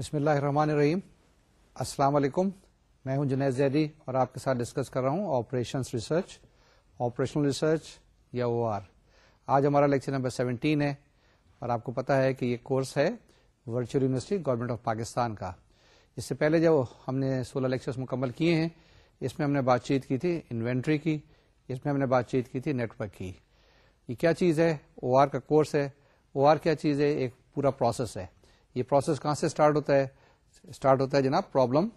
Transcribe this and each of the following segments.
بسم اللہ الرحمن الرحیم۔ السلام علیکم۔ میں ہوں جنید زیدی اور آپ کے ساتھ ڈسکس کر رہا ہوں آپریشن ریسرچ، آپریشنل ریسرچ یا او آر۔ آج ہمارا لیکچر نمبر سیونٹین ہے اور آپ کو پتا ہے کہ یہ کورس ہے Virtual University Government of Pakistan کا۔ اس سے پہلے جب ہم نے سولہ لیکچرز مکمل کیے ہیں، اس میں ہم نے بات چیت کی تھی انوینٹری کی، اس میں ہم نے بات چیت کی تھی نیٹورک کی۔ یہ کیا چیز ہے؟ او آر کا کورس ہے۔ او آر کیا چیز ہے؟ ایک پورا پروسیس ہے۔ یہ پروسیس کہاں سے اسٹارٹ ہوتا ہے؟ اسٹارٹ ہوتا ہے جناب پرابلم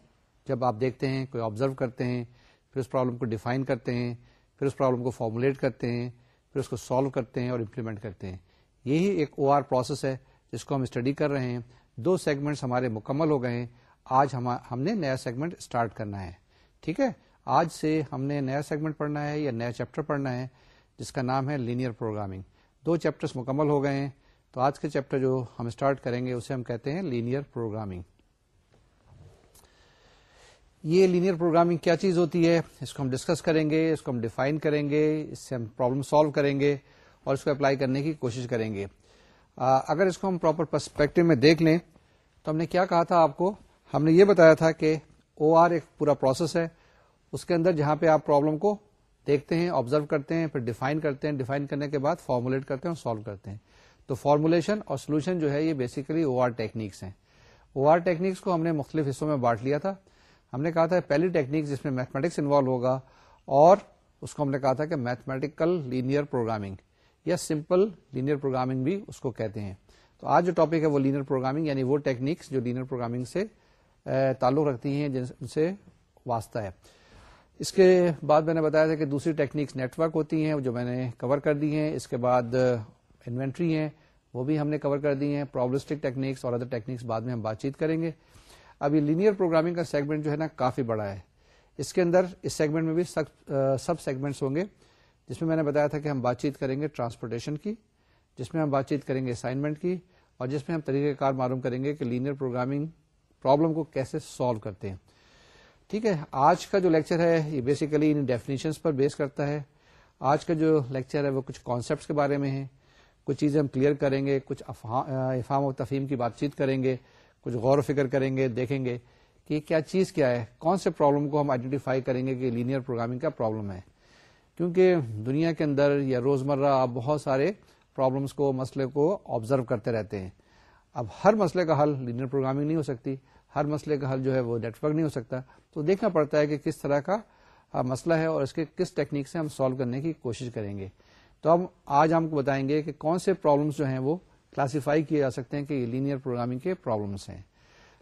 جب آپ دیکھتے ہیں، کوئی آبزرو کرتے ہیں، پھر اس پرابلم کو ڈیفائن کرتے ہیں، پھر اس پرابلم کو فارمولیٹ کرتے ہیں، پھر اس کو سالو کرتے ہیں اور امپلیمنٹ کرتے ہیں۔ یہی ایک او آر پروسیس ہے جس کو ہم اسٹڈی کر رہے ہیں۔ دو سیگمنٹس ہمارے مکمل ہو گئے ہیں۔ آج ہم نے نیا سیگمنٹ اسٹارٹ کرنا ہے۔ ٹھیک ہے؟ آج سے ہم نے نیا سیگمنٹ پڑھنا ہے یا نیا چیپٹر پڑھنا ہے، جس کا نام ہے لینئر پروگرامنگ دو چیپٹرس مکمل ہو گئے ہیں۔ تو آج کے چیپٹر جو ہم اسٹارٹ کریں گے اسے ہم کہتے ہیں لینئر پروگرامنگ۔ یہ لینئر پروگرامنگ کیا چیز ہوتی ہے؟ اس کو ہم ڈسکس کریں گے، اس کو ہم ڈیفائن کریں گے، اس سے ہم پرابلم سالو کریں گے اور اس کو اپلائی کرنے کی کوشش کریں گے۔ اگر اس کو ہم پراپر پرسپیکٹو میں دیکھ لیں، تو ہم نے کیا کہا تھا آپ کو؟ ہم نے یہ بتایا تھا کہ او آر ایک پورا پروسیس ہے۔ اس کے اندر جہاں پہ آپ پرابلم کو دیکھتے ہیں آبزرو کرتے ہیں، پھر ڈیفائن کرتے ہیں۔ ڈیفائن کرنے کے بعد فارمولیٹ کرتے ہیں اور سالو کرتے ہیں۔ تو فارمولیشن اور سولوشن جو ہے یہ بیسیکلی او آر ٹیکنیکس ہیں۔ او آر ٹیکنیکس کو ہم نے مختلف حصوں میں بانٹ لیا تھا۔ ہم نے کہا تھا پہلی ٹیکنیک جس میں میتھمیٹکس انوالو ہوگا اور اس کو ہم نے کہا تھا کہ میتھمیٹیکل لینئر پروگرامنگ یا سمپل لینئر پروگرامنگ بھی اس کو کہتے ہیں۔ تو آج جو ٹاپک ہے وہ لینئر پروگرامنگ یعنی وہ ٹیکنیکس جو لینئر پروگرامنگ سے تعلق رکھتی ہیں، جن سے واسطہ ہے۔ اس کے بعد میں نے بتایا تھا کہ دوسری ٹیکنیکس نیٹورک ہوتی ہیں، جو میں نے کور کر دی ہیں۔ اس کے بعد انوینٹری ہیں۔ وہ بھی ہم نے کور کر دی ہیں پرابلسٹک ٹیکنیکس اور ادر ٹیکنیکس بعد میں ہم بات چیت کریں گے۔ اب یہ لینئر پروگرامنگ کا سیگمنٹ جو ہے نا کافی بڑا ہے۔ اس کے اندر اس سیگمنٹ میں بھی سب سیگمنٹس ہوں گے، جس میں میں نے بتایا تھا کہ ہم بات چیت کریں گے ٹرانسپورٹیشن کی، جس میں ہم بات چیت کریں گے اسائنمنٹ کی، اور جس میں ہم طریقہ کار معلوم کریں گے کہ لینئر پروگرامنگ پرابلم کو کیسے سالو کرتے ہیں۔ ٹھیک ہے، آج کا جو لیکچر ہے، یہ بیسیکلی ان ڈیفینیشنس پر بیس کرتا ہے۔ آج کا جو لیکچر ہے، وہ کچھ کانسیپٹس کے بارے میں ہے۔ کچھ چیزیں ہم کلیئر کریں گے، کچھ افہام و تفہیم کی بات چیت کریں گے، کچھ غور و فکر کریں گے، دیکھیں گے کہ کیا چیز کیا ہے، کون سے پرابلم کو ہم آئیڈینٹیفائی کریں گے کہ لینئر پروگرامنگ کا پرابلم ہے۔ کیونکہ دنیا کے اندر یا روزمرہ آپ بہت سارے پرابلمس کو، مسئلے کو آبزرو کرتے رہتے ہیں۔ اب ہر مسئلے کا حل لینئر پروگرامنگ نہیں ہو سکتی، ہر مسئلے کا حل جو ہے وہ نیٹورک نہیں ہو سکتا۔ تو دیکھنا پڑتا ہے کہ کس طرح کا مسئلہ ہے اور اس کے کس ٹیکنیک سے ہم سالو کرنے کی کوشش کریں گے۔ تو ہم آج ہم کو بتائیں گے کہ کون سے پرابلمس جو ہیں وہ کلاسیفائی کیے جا سکتے ہیں کہ یہ لینئر پروگرامنگ کے پرابلمس ہیں۔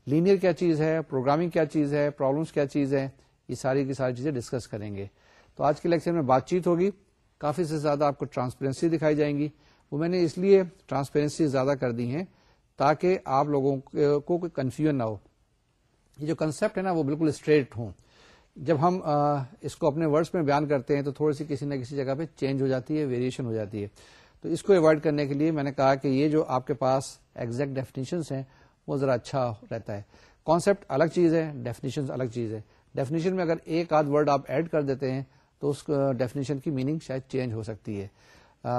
لینئر کیا چیز ہے؟ پروگرامنگ کیا چیز ہے؟ پرابلمس کیا چیز ہے یہ ساری کی ساری چیزیں ڈسکس کریں گے۔ تو آج کے لیکچر میں بات چیت ہوگی۔ کافی سے زیادہ آپ کو ٹرانسپیرنسی دکھائی جائیں گی۔ وہ میں نے اس لیے ٹرانسپیرنسی زیادہ کر دی ہیں تاکہ آپ لوگوں کو کوئی کنفیوژن نہ ہو۔ یہ جو کنسپٹ ہے نا، وہ بالکل اسٹریٹ ہوں۔ جب ہم اس کو اپنے ورڈس میں بیان کرتے ہیں تو تھوڑی سی کسی نہ کسی جگہ پہ چینج ہو جاتی ہے، ویریشن ہو جاتی ہے۔ تو اس کو اوائڈ کرنے کے لیے میں نے کہا کہ یہ جو آپ کے پاس ایگزیکٹ ڈیفینیشنس ہیں، وہ ذرا اچھا رہتا ہے۔ کانسیپٹ الگ چیز ہے ڈیفینیشن الگ چیز ہے۔ ڈیفینیشن میں اگر ایک آدھ ورڈ آپ ایڈ کر دیتے ہیں، تو اس ڈیفینیشن کی میننگ شاید چینج ہو سکتی ہے۔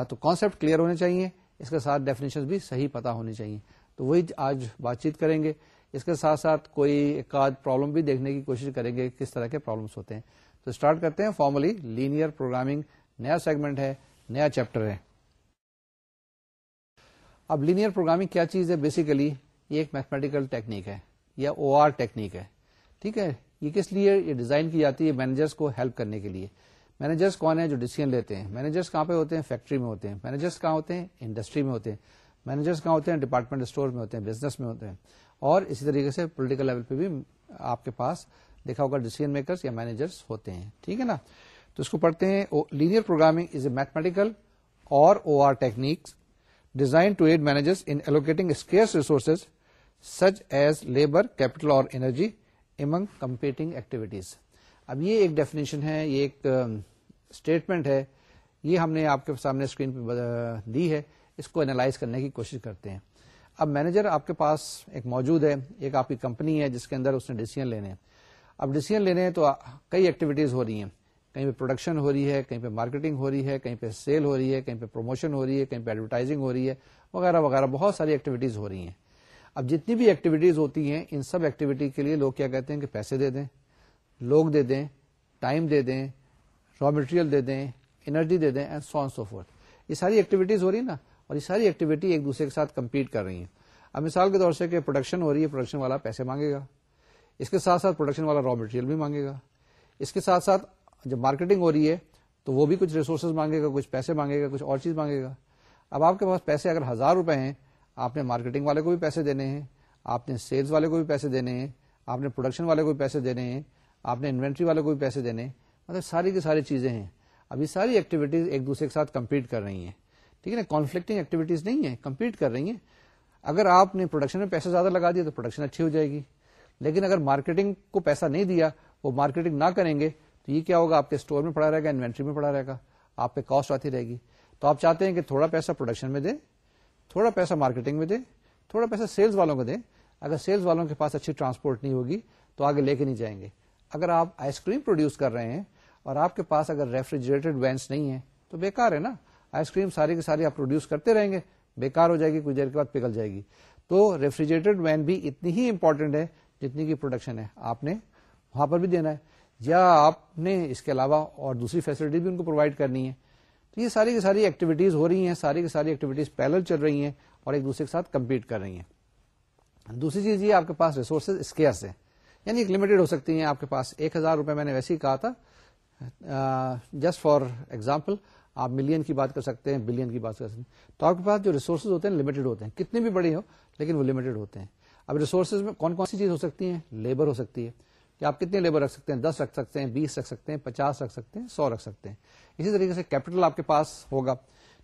تو کانسیپٹ کلیئر ہونے چاہیے، اس کے ساتھ ڈیفینیشن بھی صحیح پتا ہونی چاہیے۔ تو وہی آج بات چیت کریں گے۔ اس کے ساتھ ساتھ کوئی ایک آدھ پرابلم بھی دیکھنے کی کوشش کریں گے کس طرح کے پرابلمس ہوتے ہیں۔ تو اسٹارٹ کرتے ہیں۔ فارملی لینئر پروگرامنگ نیا سیگمنٹ ہے، نیا چیپٹر ہے۔ اب لینئر پروگرامنگ کیا چیز ہے؟ بیسیکلی یہ ایک میتھمیٹیکل ٹیکنیک ہے، یا او آر ٹیکنیک ہے۔ ٹھیک ہے؟ یہ کس لیے یہ ڈیزائن کی جاتی ہے؟ مینیجرس کو ہیلپ کرنے کے لیے۔ مینیجرس کون ہیں جو ڈیسیزن لیتے ہیں؟ مینیجرس کہاں پہ ہوتے ہیں؟ فیکٹری میں ہوتے ہیں۔ مینیجرس کہاں ہوتے ہیں؟ انڈسٹری میں ہوتے ہیں۔ مینیجرس کہاں ہوتے ہیں؟ ڈپارٹمنٹ اسٹور میں ہوتے ہیں بزنس میں ہوتے ہیں۔ اور اسی طریقے سے پولیٹیکل لیول پہ بھی آپ کے پاس دیکھا ہوگا ڈیسیزن میکرس یا مینیجرس ہوتے ہیں۔ ٹھیک ہے نا؟ تو اس کو پڑھتے ہیں۔ Linear programming is a mathematical اور O R techniques designed to aid managers in allocating scarce resources such as labour capital اور انرجی امنگ کمپیٹنگ ایکٹیویٹیز اب یہ ایک ڈیفینیشن ہے، یہ ایک um, اسٹیٹمنٹ ہے۔ یہ ہم نے آپ کے سامنے اسکرین پہ uh, دی ہے۔ اس کو اینالائز کرنے کی کوشش کرتے ہیں۔ اب مینیجر آپ کے پاس ایک موجود ہے، ایک آپ کی کمپنی ہے جس کے اندر اس نے ڈیسیزن لینے ہیں۔ اب ڈیسیزن لینے ہیں تو کئی ایکٹیویٹیز ہو رہی ہیں۔ کہیں پہ پروڈکشن ہو رہی ہے، کہیں پہ مارکیٹنگ ہو رہی ہے، کہیں پہ سیل ہو رہی ہے، کہیں پہ پروموشن ہو رہی ہے، کہیں پہ ایڈورٹائزنگ ہو رہی ہے، وغیرہ وغیرہ۔ بہت ساری ایکٹیویٹیز ہو رہی ہیں۔ اب جتنی بھی ایکٹیویٹیز ہوتی ہیں، ان سب ایکٹیویٹی کے لیے لوگ کیا کہتے ہیں کہ پیسے دے دیں، لوگ دے دیں ٹائم دے دیں را مٹیریل دے دیں انرجی دے دیں اینڈ سو سو فور یہ ساری ایکٹیویٹیز ہو رہی ہے نا۔ اور یہ ساری ایکٹیویٹی ایک دوسرے کے ساتھ کمپیٹ کر رہی ہیں۔ اب مثال کے طور سے کہ پروڈکشن ہو رہی ہے پروڈکشن والا پیسے مانگے گا۔ اس کے ساتھ ساتھ پروڈکشن والا را مٹیریل بھی مانگے گا۔ اس کے ساتھ ساتھ جب مارکیٹنگ ہو رہی ہے تو وہ بھی کچھ ریسورسز مانگے گا، کچھ پیسے مانگے گا، کچھ اور چیز مانگے گا۔ اب آپ کے پاس پیسے اگر ہزار روپے ہیں، آپ نے مارکیٹنگ والے کو بھی پیسے دینے ہیں، آپ نے سیلس والے کو بھی پیسے دینے ہیں، آپ نے پروڈکشن والے کو بھی پیسے دینے ہیں، آپ نے انوینٹری والے کو بھی پیسے دینے ہیں۔ مطلب ساری کی ساری چیزیں ہیں۔ ابھی ساری ایکٹیویٹیز ایک دوسرے کے ساتھ کمپیٹ کر رہی ہیں۔ ٹھیک ہے نا کانفلکٹنگ ایکٹیویٹیز نہیں ہے کمپیٹ کر رہی ہیں۔ اگر آپ نے پروڈکشن میں پیسے زیادہ لگا دیا تو پروڈکشن اچھی ہو جائے گی۔ لیکن اگر مارکیٹنگ کو پیسہ نہیں دیا، وہ مارکیٹنگ نہ کریں گے، تو یہ کیا ہوگا؟ آپ کے اسٹور میں پڑا رہے گا انوینٹری میں پڑا رہے گا۔ آپ پہ کاسٹ آتی رہے گی۔ تو آپ چاہتے ہیں کہ تھوڑا پیسہ پروڈکشن میں دیں تھوڑا پیسہ مارکیٹنگ میں دیں تھوڑا پیسہ سیلز والوں کو دیں اگر سیلز والوں کے پاس اچھی ٹرانسپورٹ نہیں ہوگی، تو آگے لے کے نہیں جائیں گے۔ اگر آپ آئس کریم پروڈیوس کر رہے ہیں اور آپ کے پاس اگر ریفریجریٹڈ وینس نہیں ہے تو بیکار ہے نا۔ آئس کریم ساری کی ساری آپ پروڈیوس کرتے رہیں گے، بیکار ہو جائے گی، کچھ دیر کے بعد پگل جائے گی۔ تو ریفریجریٹڈ وین بھی اتنی ہی امپورٹنٹ ہے جتنی کی پروڈکشن ہے۔ آپ نے وہاں پر بھی دینا ہے۔ یا آپ نے اس کے علاوہ اور دوسری فیسلٹی بھی ان کو پرووائڈ کرنی ہے۔ تو یہ ساری کی ساری ایکٹیویٹیز ہو رہی ہیں، ساری کی ساری ایکٹیویٹیز پیلل چل رہی ہیں اور ایک دوسرے کے ساتھ کمپیٹ کر رہی ہیں۔ دوسری چیز یہ آپ کے پاس ریسورسز اسکیئرس ہیں۔ یعنی ایک لمیٹڈ ہو سکتی ہیں۔ آپ کے پاس ایک ہزار روپے میں نے ویسے ہی کہا تھا جسٹ فار ایگزامپل آپ ملین کی بات کر سکتے ہیں، بلین کی بات کر سکتے ہیں۔ تو آپ کے پاس جو ریسورسز ہوتے ہیں لمیٹڈ ہوتے ہیں۔ کتنے بھی بڑے ہو، لیکن وہ لمیٹڈ ہوتے ہیں۔ اب ریسورسز میں کون کون سی چیز ہو سکتی ہیں؟ لیبر ہو سکتی ہے۔ کہ آپ کتنے لیبر رکھ سکتے ہیں؟ دس رکھ سکتے ہیں، بیس رکھ سکتے ہیں، پچاس رکھ سکتے ہیں، سو رکھ سکتے ہیں۔ اسی طریقے سے کیپٹل آپ کے پاس ہوگا۔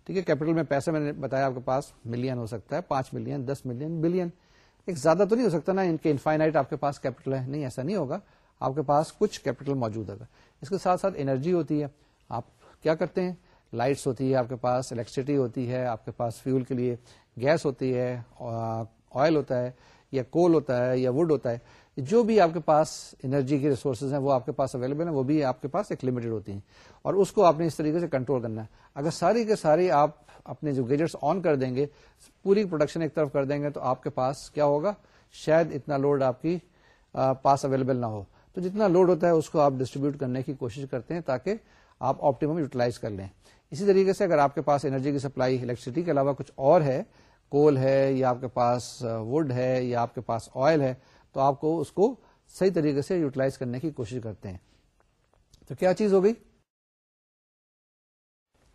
ٹھیک ہے کیپٹل میں پیسے میں نے بتایا آپ کے پاس ملین ہو سکتا ہے، پانچ ملین دس ملین بلین ایک زیادہ تو نہیں ہو سکتا نا، ان کے انفائنائٹ آپ کے پاس کیپٹل ہے۔ نہیں، ایسا نہیں ہوگا۔ آپ کے پاس کچھ کیپٹل موجود ہوگا۔ اس کے ساتھ ساتھ انرجی ہوتی ہے۔ آپ کیا کرتے ہیں؟ لائٹس ہوتی ہے آپ کے پاس الیکٹریسٹی ہوتی ہے، آپ کے پاس فیول کے لیے گیس ہوتی ہے آئل ہوتا ہے یا کول ہوتا ہے یا وڈ ہوتا ہے، جو بھی آپ کے پاس انرجی کے ریسورسز ہیں، وہ آپ کے پاس اویلیبل ہیں، وہ بھی آپ کے پاس ایک لمیٹڈ ہوتی ہیں۔ اور اس کو آپ نے اس طریقے سے کنٹرول کرنا ہے۔ اگر ساری کے ساری آپ اپنے جو گیجٹس آن کر دیں گے، پوری پروڈکشن ایک طرف کر دیں گے، تو آپ کے پاس کیا ہوگا؟ شاید اتنا لوڈ آپ کی پاس اویلیبل نہ ہو۔ تو جتنا لوڈ ہوتا ہے، اس کو آپ ڈسٹریبیوٹ کرنے کی کوشش کرتے ہیں تاکہ آپ آپٹیمم یوٹیلائز کر لیں۔ اسی طریقے سے اگر آپ کے پاس انرجی کی سپلائی الیکٹریسٹی کے علاوہ کچھ اور ہے کول ہے یا آپ کے پاس وڈ ہے یا آپ کے پاس آئل ہے، تو آپ کو اس کو صحیح طریقے سے یوٹیلائز کرنے کی کوشش کرتے ہیں۔ تو کیا چیز ہو گئی؟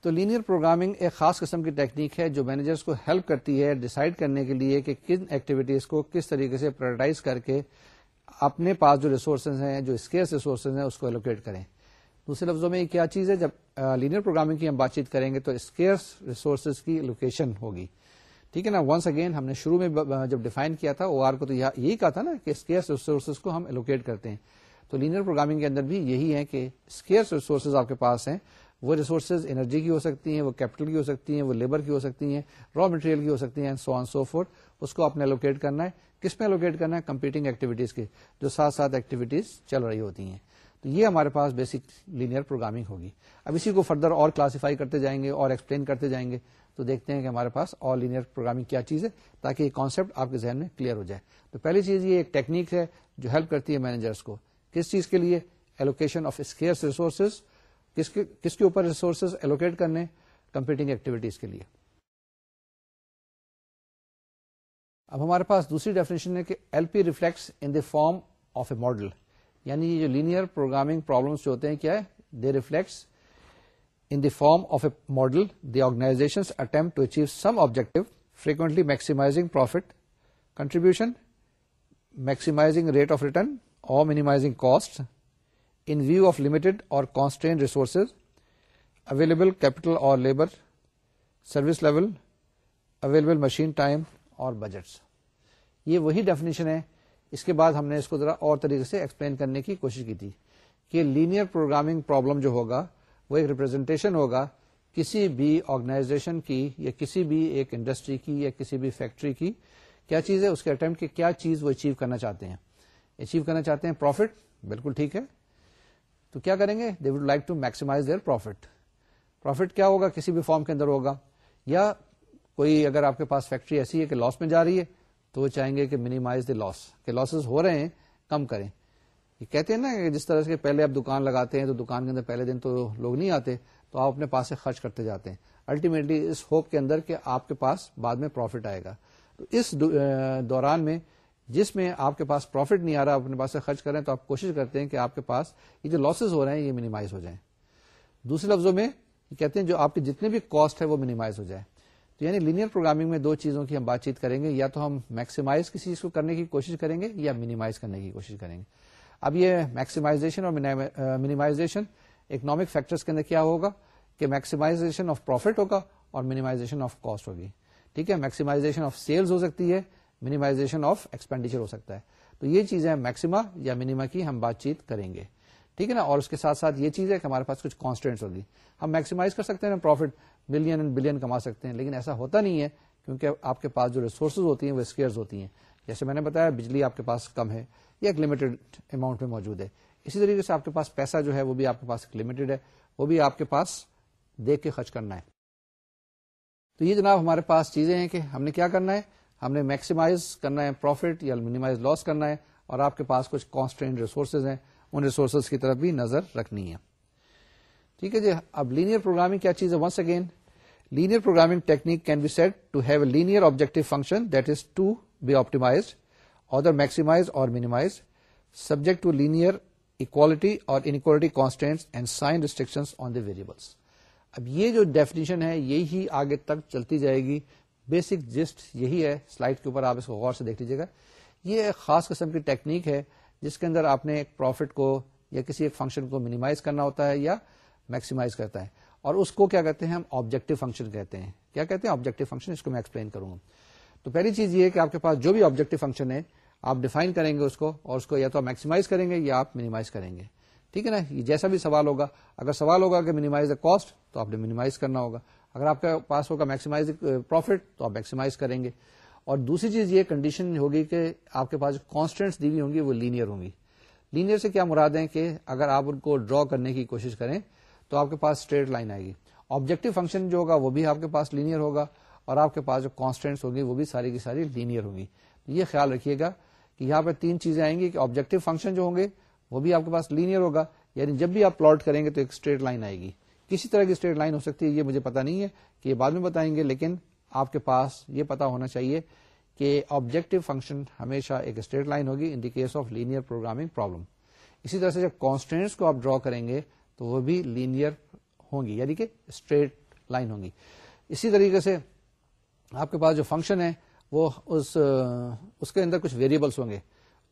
تو لینئر پروگرامنگ ایک خاص قسم کی ٹیکنیک ہے جو مینیجرس کو ہیلپ کرتی ہے ڈسائڈ کرنے کے لیے کہ کن ایکٹیویٹیز کو کس طریقے سے پرائرٹائز کر کے اپنے پاس جو ریسورسز ہیں، جو اسکیئرس ریسورسز ہیں، اس کو الوکیٹ کریں۔ دوسرے لفظوں میں یہ کیا چیز ہے؟ جب لینئر پروگرامنگ کی ہم بات چیت کریں گے تو اسکیئرس ریسورسز کی لوکیشن ہوگی۔ ٹھیک ہے نا؟ ونس اگین ہم نے شروع میں جب ڈیفائن کیا تھا او آر کو تو یہی کہا تھا نا کہ اسکیئرس ریسورسز کو ہم الوکیٹ کرتے ہیں۔ تو لینئر پروگرامنگ کے اندر بھی یہی ہے کہ اسکیئرس ریسورسز آپ کے پاس ہیں۔ وہ ریسورسز انرجی کی ہو سکتی ہیں، وہ کیپٹل کی ہو سکتی ہیں، وہ لیبر کی ہو سکتی ہیں را مٹیریل کی ہو سکتی ہیں سو آن سو فور اس کو آپ نے الوکیٹ کرنا ہے۔ کس میں الوکیٹ کرنا ہے؟ کمپیٹنگ ایکٹیویٹیز کی جو ساتھ ساتھ ایکٹیویٹیز چل رہی ہوتی ہیں۔ تو یہ ہمارے پاس بیسک لینئر پروگرامنگ ہوگی۔ اب اسی کو فردر اور کلاسیفائی کرتے جائیں گے اور ایکسپلین کرتے جائیں گے۔ تو دیکھتے ہیں کہ ہمارے پاس اور لینئر پروگرامنگ کیا چیز ہے تاکہ یہ کانسیپٹ آپ کے ذہن میں کلیئر ہو جائے۔ تو پہلی چیز یہ ایک ٹیکنیک ہے جو ہیلپ کرتی ہے مینیجرس کو۔ کس چیز کے لیے؟ ایلوکیشن آف اسکیئرس ریسورسز کس کے اوپر ریسورسز ایلوکیٹ کرنے؟ کمپیٹنگ ایکٹیویٹیز کے لیے۔ اب ہمارے پاس دوسری ڈیفینیشن ہے کہ L P reflects in the form of a model یعنی یہ جو لینئر پروگرامنگ پرابلمس جو ہوتے ہیں کیا ہے؟ They reflects in the form of a model the organisation attempt to achieve some objective frequently maximising profit contribution maximising rate of return اور minimising cost in view of limited اور constant resources available capital اور labour service level available machine time اور budgets یہ وہی definition ہے اس کے بعد ہم نے اس کو ذرا اور طریقے سے ایکسپلین کرنے کی کوشش کی تھی کہ لینئر پروگرامنگ پرابلم جو ہوگا وہ ایک ریپرزینٹیشن ہوگا کسی بھی آرگنائزیشن کی یا کسی بھی ایک انڈسٹری کی یا کسی بھی فیکٹری کی کیا چیز ہے، اس کے اٹمپٹ کی کیا چیز وہ اچیو کرنا چاہتے ہیں۔ اچیو کرنا چاہتے ہیں پروفٹ بالکل ٹھیک ہے۔ تو کیا کریں گے؟ They would like to maximise their profit profit کیا ہوگا؟ کسی بھی فارم کے اندر ہوگا۔ یا کوئی اگر آپ کے پاس فیکٹری ایسی ہے کہ لاس میں جا رہی ہے تو وہ چاہیں گے کہ منیمائز دی لاس کہ لاسز ہو رہے ہیں، کم کریں۔ یہ کہتے ہیں نا کہ جس طرح سے پہلے آپ دکان لگاتے ہیں تو دکان کے اندر پہلے دن تو لوگ نہیں آتے، تو آپ اپنے پاس سے خرچ کرتے جاتے ہیں۔ الٹیمیٹلی اس ہوپ کے اندر کہ آپ کے پاس بعد میں پروفٹ آئے گا۔ تو اس دوران میں جس میں آپ کے پاس پروفٹ نہیں آ رہا اپنے پاس سے خرچ کریں تو آپ کوشش کرتے ہیں کہ آپ کے پاس یہ جو لاسز ہو رہے ہیں، یہ منیمائز ہو جائیں۔ دوسرے لفظوں میں کہتے ہیں جو آپ کے جتنے بھی کاسٹ ہے وہ منیمائز ہو جائے تو یعنی لینئر پروگرامنگ میں دو چیزوں کی ہم بات چیت کریں گے، یا تو ہم میکسیمائز کسی چیز کو کرنے کی کوشش کریں گے، یا منیمائز کرنے کی کوشش کریں گے۔ اب یہ میکسیمائزیشن اور منیمائزیشن اکنامک فیکٹرز کے اندر کیا ہوگا؟ کہ میکسیمائزیشن آف پروفٹ ہوگا اور منیمائزیشن آف کاسٹ ہوگی۔ ٹھیک ہے؟ میکسیمائزیشن آف سیلز ہو سکتی ہے منیمائزیشن آف ایکسپینڈیچر ہو سکتا ہے۔ تو یہ چیزیں میکسیما یا منیما کی ہم بات چیت کریں گے۔ ٹھیک ہے نا؟ اور اس کے ساتھ ساتھ یہ چیز ہے کہ ہمارے پاس کچھ کانسٹینٹس ہوگی ہم میکسیمائز کر سکتے ہیں پروفٹ ملین اینڈ بلین کما سکتے ہیں، لیکن ایسا ہوتا نہیں ہے کیونکہ آپ کے پاس جو ریسورسز ہوتی ہیں وہ اسکیئرز ہوتی ہیں۔ جیسے میں نے بتایا، بجلی آپ کے پاس کم ہے یا ایک لمیٹڈ اماؤنٹ میں موجود ہے۔ اسی طریقے سے آپ کے پاس پیسہ جو ہے وہ بھی آپ کے پاس لمیٹڈ ہے، وہ بھی آپ کے پاس دیکھ کے خرچ کرنا ہے۔ تو یہ جناب ہمارے پاس چیزیں ہیں کہ ہم نے کیا کرنا ہے؟ ہم نے میکسیمائز کرنا ہے پروفٹ یا منیمائز لاس کرنا ہے، اور آپ کے پاس کچھ کانسٹینٹ ریسورسز ہیں۔ ان ریسورسز کی طرف بھی نظر رکھنی ہے۔ ٹھیک ہے جی اب لینئر پروگرامنگ کیا چیز ہے؟ Once again linear programming technique can be set to have a linear objective function that is to be optimised either maximised اور minimised subject to linear equality اور inequality constant and sign restriction on the variables اب یہ جو definition ہے، یہی آگے تک چلتی جائے گی۔ بیسک جسٹ یہی ہے۔ سلائڈ کے اوپر آپ اس کو غور سے دیکھ لیجیے گا۔ یہ ایک خاص قسم کی ٹیکنیک ہے۔ جس کے اندر آپ نے ایک پروفٹ کو یا کسی ایک فنکشن کو منیمائز کرنا ہوتا ہے یا میکسیمائز کرتا ہے۔ اور اس کو کیا کہتے ہیں ہم آبجیکٹو فنکشن کہتے ہیں۔ کیا کہتے ہیں آبجیکٹو فنکشن اس کو میں ایکسپلین کروں گا۔ تو پہلی چیز یہ ہے کہ آپ کے پاس جو بھی آبجیکٹو فنکشن ہے، آپ ڈیفائن کریں گے اس کو اور اس کو یا تو آپ میکسیمائز کریں گے یا آپ منیمائز کریں گے۔ ٹھیک ہے نا؟ یہ جیسا بھی سوال ہوگا، اگر سوال ہوگا کہ منیمائز دا کاسٹ تو آپ نے منیمائز کرنا ہوگا۔ اگر آپ کے پاس ہوگا میکسیمائز پروفٹ تو آپ میکسیمائز کریں گے۔ اور دوسری چیز یہ کنڈیشن ہوگی کہ آپ کے پاس جو کانسٹینٹس دی ہوئی ہوں گی وہ لینئر ہوں گی۔ لینئر سے کیا مراد ہے کہ اگر آپ ان کو ڈرا کرنے کی کوشش کریں تو آپ کے پاس اسٹریٹ لائن آئے گی۔ آبجیکٹو فنکشن جو ہوگا وہ بھی آپ کے پاس لینئر ہوگا اور آپ کے پاس جو کانسٹینٹس ہوگی وہ بھی ساری کی ساری لینئر ہوگی یہ خیال رکھیے گا کہ یہاں پہ تین چیزیں آئیں گی کہ آبجیکٹو فنکشن جو ہوں گے وہ بھی آپ کے پاس لینئر ہوگا یعنی جب بھی آپ پلاٹ کریں گے تو ایک اسٹریٹ لائن آئے گی۔ کسی طرح کی اسٹریٹ لائن ہو سکتی ہے، یہ مجھے پتا نہیں ہے کہ یہ بعد میں بتائیں گے، لیکن آپ کے پاس یہ پتا ہونا چاہیے کہ آبجیکٹو فنکشن ہمیشہ ایک اسٹریٹ لائن ہوگی in the case of linear programming problem اسی طرح سے جب کانسٹینٹس کو آپ ڈرا کریں گے تو وہ بھی لینئر ہوں گی یعنی کہ اسٹریٹ لائن ہوں گی۔ اسی طریقے سے آپ کے پاس جو فنکشن ہے، وہ اس اس کے اندر کچھ ویریبلس ہوں گے۔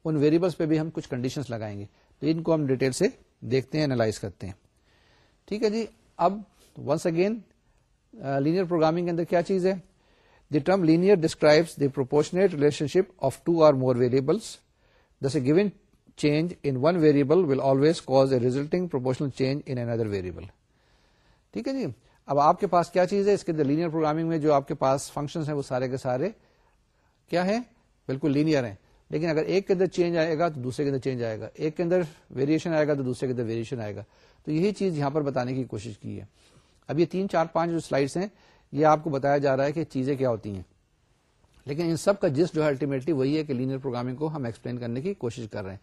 ان ویریبلس پہ بھی ہم کچھ کنڈیشنز لگائیں گے۔ تو ان کو ہم ڈیٹیل سے دیکھتے ہیں اینالائز کرتے ہیں۔ ٹھیک ہے جی اب ونس اگین لینئر پروگرامنگ کے اندر کیا چیز ہے؟ The term linear describe the proportionate relationship of two or more variables this a given change in one variable will always cause a resulting proportional change in another variable ٹھیک ہے جی؟ اب آپ کے پاس کیا چیز ہے؟ اس کے اندر لینئر پروگرامنگ میں جو آپ کے پاس فنکشن ہیں وہ سارے کے سارے کیا ہیں؟ بالکل لینئر ہیں. لیکن اگر ایک کے اندر چینج آئے گا تو دوسرے کے اندر چینج آئے گا. ایک کے اندر ویریشن آئے گا تو دوسرے کے اندر ویریشن آئے گا. تو یہی چیز یہاں پر بتانے کی کوشش کی ہے. اب یہ تین چار پانچ جو سلائڈس ہیں یہ آپ کو بتایا جا رہا ہے کہ چیزیں کیا ہوتی ہیں۔ لیکن ان سب کا جس جو ہے الٹیمیٹلی وہی ہے کہ لینئر پروگرامنگ کو ہم ایکسپلین کرنے کی کوشش کر رہے ہیں۔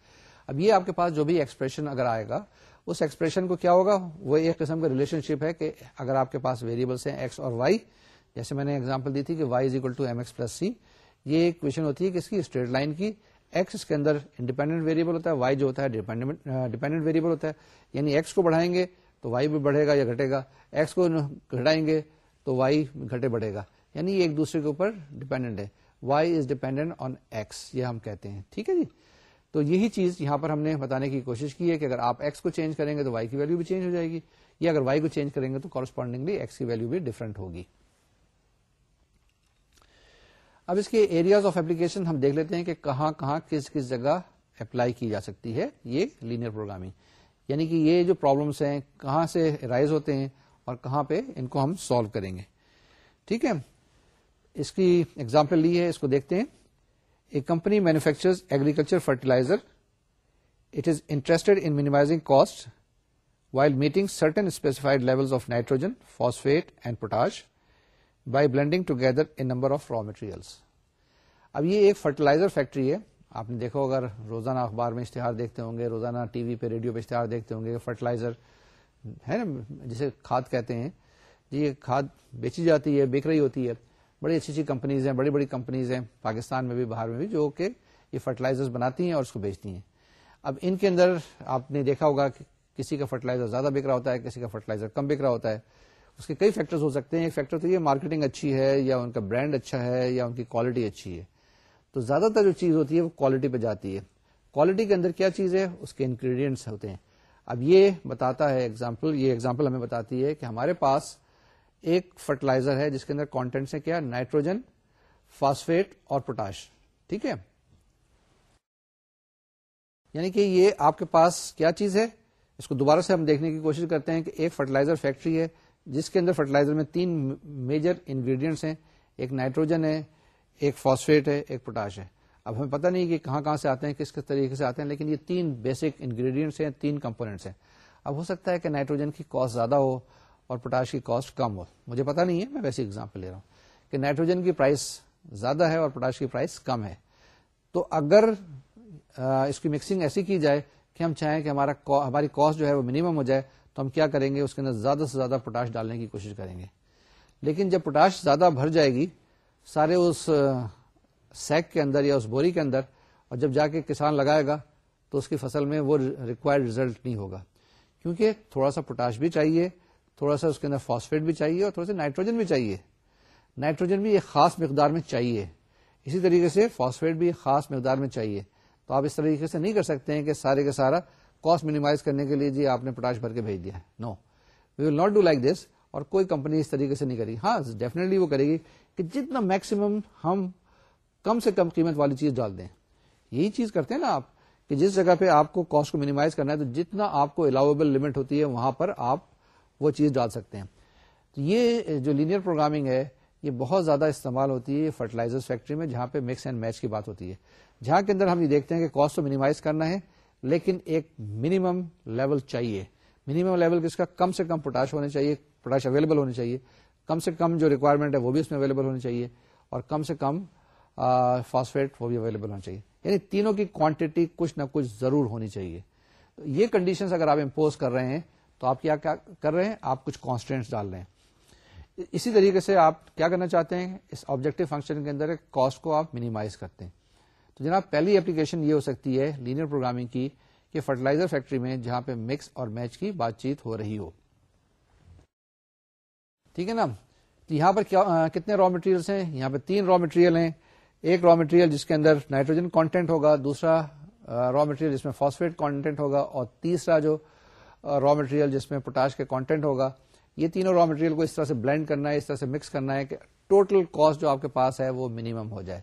اب یہ آپ کے پاس جو بھی ایکسپریشن اگر آئے گا، اس ایکسپریشن کو کیا ہوگا؟ وہ ایک قسم کا ریلیشن شپ ہے کہ اگر آپ کے پاس ویریبلس ہیں ایکس اور وائی جیسے میں نے ایگزامپل دی تھی کہ Y is equal to M X plus C یہ ایک کوشچن ہوتی ہے کہ اس کی اسٹریٹ لائن کی ایکس اس کے اندر انڈیپینڈنٹ ویریبل ہوتا ہے وائی جو ہوتا ہے ڈیپینڈنٹ ویریبل ہوتا ہے۔ یعنی ایکس کو بڑھائیں گے تو وائی بھی بڑھے گا یا گھٹے گا ایکس کو گھٹائیں گے تو وائی گھٹے بڑھے گا۔ یعنی یہ ایک دوسرے کے اوپر ڈیپینڈنٹ ہے۔ Y is dependent on X یہ ہم کہتے ہیں۔ ٹھیک ہے جی؟ تو یہی چیز یہاں پر ہم نے بتانے کی کوشش کی ہے کہ اگر آپ ایکس کو چینج کریں گے تو وائی کی ویلو بھی چینج ہو جائے گی، یا اگر وائی کو چینج کریں گے تو کورسپونڈنگلی ایکس کی ویلو بھی ڈفرنٹ ہوگی۔ اب اس کے ایریاز آف اپلیکیشن ہم دیکھ لیتے ہیں کہ کہاں کہاں کس کس جگہ اپلائی کی جا سکتی ہے یہ لینئر پروگرامنگ یعنی کہ یہ جو پرابلمس ہیں، کہاں سے رائز ہوتے ہیں اور کہاں پہ ان کو ہم سالو کریں گے۔ ٹھیک ہے؟ اس کی ایگزامپل لی ہے، اس کو دیکھتے ہیں۔ Company manufacture agriculture fertiliser it is interest in minimising cost while meeting certain specified level of nitrogen phosphate and potash by blending together number of raw materials اب یہ ایک فرٹیلائزر فیکٹری ہے۔ آپ نے دیکھو اگر روزانہ اخبار میں اشتہار دیکھتے ہوں گے، روزانہ ٹی وی پہ، ریڈیو پہ اشتہار دیکھتے ہوں گے فرٹیلائزر ہے نا، جسے کھاد کہتے ہیں۔ جی یہ کھاد بیچی جاتی ہے، بک رہی ہوتی ہے۔ بڑی اچھی اچھی کمپنیز ہیں، بڑی بڑی کمپنیز ہیں، پاکستان میں بھی باہر میں بھی، جو کہ یہ فرٹیلائزر بناتی ہیں اور اس کو بیچتی ہیں۔ اب ان کے اندر آپ نے دیکھا ہوگا کہ کسی کا فرٹیلائزر زیادہ بک رہا ہوتا ہے، کسی کا فرٹیلائزر کم بک رہا ہوتا ہے۔ اس کے کئی فیکٹرز ہو سکتے ہیں۔ ایک فیکٹر تو یہ مارکیٹنگ اچھی ہے، یا ان کا برانڈ اچھا ہے، یا ان کی کوالٹی اچھی ہے۔ تو زیادہ تر جو چیز ہوتی ہے، وہ کوالٹی پہ جاتی ہے۔ کوالٹی کے اندر کیا چیز ہے؟ اس کے انگریڈینٹس ہوتے ہیں۔ اب یہ بتاتا ہے ایگزامپل یہ ایگزامپل ہمیں بتاتی ہے کہ ہمارے پاس ایک فرٹیلائزر ہے جس کے اندر کانٹینٹس ہیں کیا؟ نائٹروجن فاسفیٹ اور پوٹاش ٹھیک ہے؟ یعنی کہ یہ آپ کے پاس کیا چیز ہے؟ اس کو دوبارہ سے ہم دیکھنے کی کوشش کرتے ہیں کہ ایک فرٹیلائزر فیکٹری ہے جس کے اندر فرٹیلائزر میں تین میجر انگریڈینٹس ہیں، ایک نائٹروجن ہے، ایک فاسفیٹ ہے، ایک پوٹاش ہے۔ اب ہمیں پتہ نہیں کہ کہاں کہاں سے آتے ہیں، کس کس طریقے سے آتے ہیں، لیکن یہ تین بیسک انگریڈینٹس ہیں، تین کمپونیٹس ہیں۔ اب ہو سکتا ہے کہ نائٹروجن کی کاسٹ زیادہ ہو اور پوٹاش کی کاسٹ کم ہو۔ مجھے پتا نہیں ہے، میں ویسی اگزامپل لے رہا ہوں کہ نائٹروجن کی پرائس زیادہ ہے اور پوٹاش کی پرائس کم ہے۔ تو اگر اس کی مکسنگ ایسی کی جائے کہ ہم چاہیں کہ ہمارا ہماری کاسٹ جو ہے وہ منیمم ہو جائے، تو ہم کیا کریں گے؟ اس کے اندر زیادہ سے زیادہ پوٹاش ڈالنے کی کوشش کریں گے۔ لیکن جب پوٹاش زیادہ بھر جائے گی، سارے اس سیک کے اندر یا اس بوری کے اندر اور جب جا کے کسان لگائے گا تو اس کی فصل میں وہ ریکوائرڈ ریزلٹ نہیں ہوگا۔ کیونکہ تھوڑا سا پوٹاش بھی چاہیے، تھوڑا سا اس کے اندر فاسفیٹ بھی چاہیے اور تھوڑا سا نائٹروجن بھی چاہیے۔ نائٹروجن بھی ایک خاص مقدار میں چاہیے۔ اسی طریقے سے فاسفیٹ بھی خاص مقدار میں چاہیے۔ تو آپ اس طریقے سے نہیں کر سکتے ہیں کہ سارے کے سارا کاسٹ مینیمائز کرنے کے لیے جی آپ نے پوٹاش بھر کے بھیج دیا no we will not do like this اور کوئی کمپنی اس طریقے سے نہیں کرے گی۔ ہاں ڈیفینیٹلی وہ کرے گی کہ جتنا میکسیمم ہم کم سے کم قیمت والی چیز ڈال دیں۔ یہی چیز کرتے ہیں نا آپ، کہ جس جگہ پہ آپ کو کاسٹ کو مینیمائز کرنا ہے، تو جتنا آپ کو الاویبل لمٹ ہوتی ہے، وہاں پر آپ وہ چیز ڈال سکتے ہیں۔ تو یہ جو لینئر پروگرامنگ ہے، یہ بہت زیادہ استعمال ہوتی ہے فرٹیلائزر فیکٹری میں، جہاں پہ مکس اینڈ میچ کی بات ہوتی ہے۔ جہاں کے اندر ہم یہ دیکھتے ہیں کہ کاسٹ کو مینیمائز کرنا ہے، لیکن ایک منیمم لیول چاہیے۔ منیمم لیول کس کا؟ کم سے کم پوٹاش ہونے چاہیے پوٹاش اویلیبل ہونی چاہیے۔ کم سے کم جو ریکوائرمنٹ ہے، وہ بھی اس میں اویلیبل ہونی چاہیے۔ اور کم سے کم فاسفیٹ وہ بھی اویلیبل ہونا چاہیے۔ یعنی تینوں کی کوانٹٹی کچھ نہ کچھ ضرور ہونی چاہیے۔ تو یہ کنڈیشن اگر آپ امپوز کر رہے ہیں، تو آپ کیا کر رہے ہیں؟ آپ کچھ کانسٹینٹس ڈال رہے ہیں۔ اسی طریقے سے آپ کیا کرنا چاہتے ہیں؟ اس آبجیکٹو فنکشن کے اندر کاسٹ کو آپ منیمائز کرتے ہیں۔ تو جناب، پہلی اپلیکیشن یہ ہو سکتی ہے لینئر پروگرامنگ کی کہ فرٹیلائزر فیکٹری میں جہاں پہ مکس اور میچ کی بات چیت ہو رہی ہو۔ ٹھیک ہے نا؟ یہاں پر کتنے را مٹیریلس ہیں؟ یہاں پہ تین را مٹیریل ہیں۔ ایک را مٹیریل جس کے اندر نائٹروجن کانٹینٹ ہوگا، دوسرا را مٹیریل جس میں فاسفیٹ کانٹینٹ ہوگا اور تیسرا جو را مٹیریل جس میں پوٹاش کے کانٹینٹ ہوگا، یہ تینوں را مٹیریل کو اس طرح سے بلینڈ کرنا ہے، اس طرح سے مکس کرنا ہے کہ ٹوٹل کاسٹ جو آپ کے پاس ہے وہ منیمم ہو جائے۔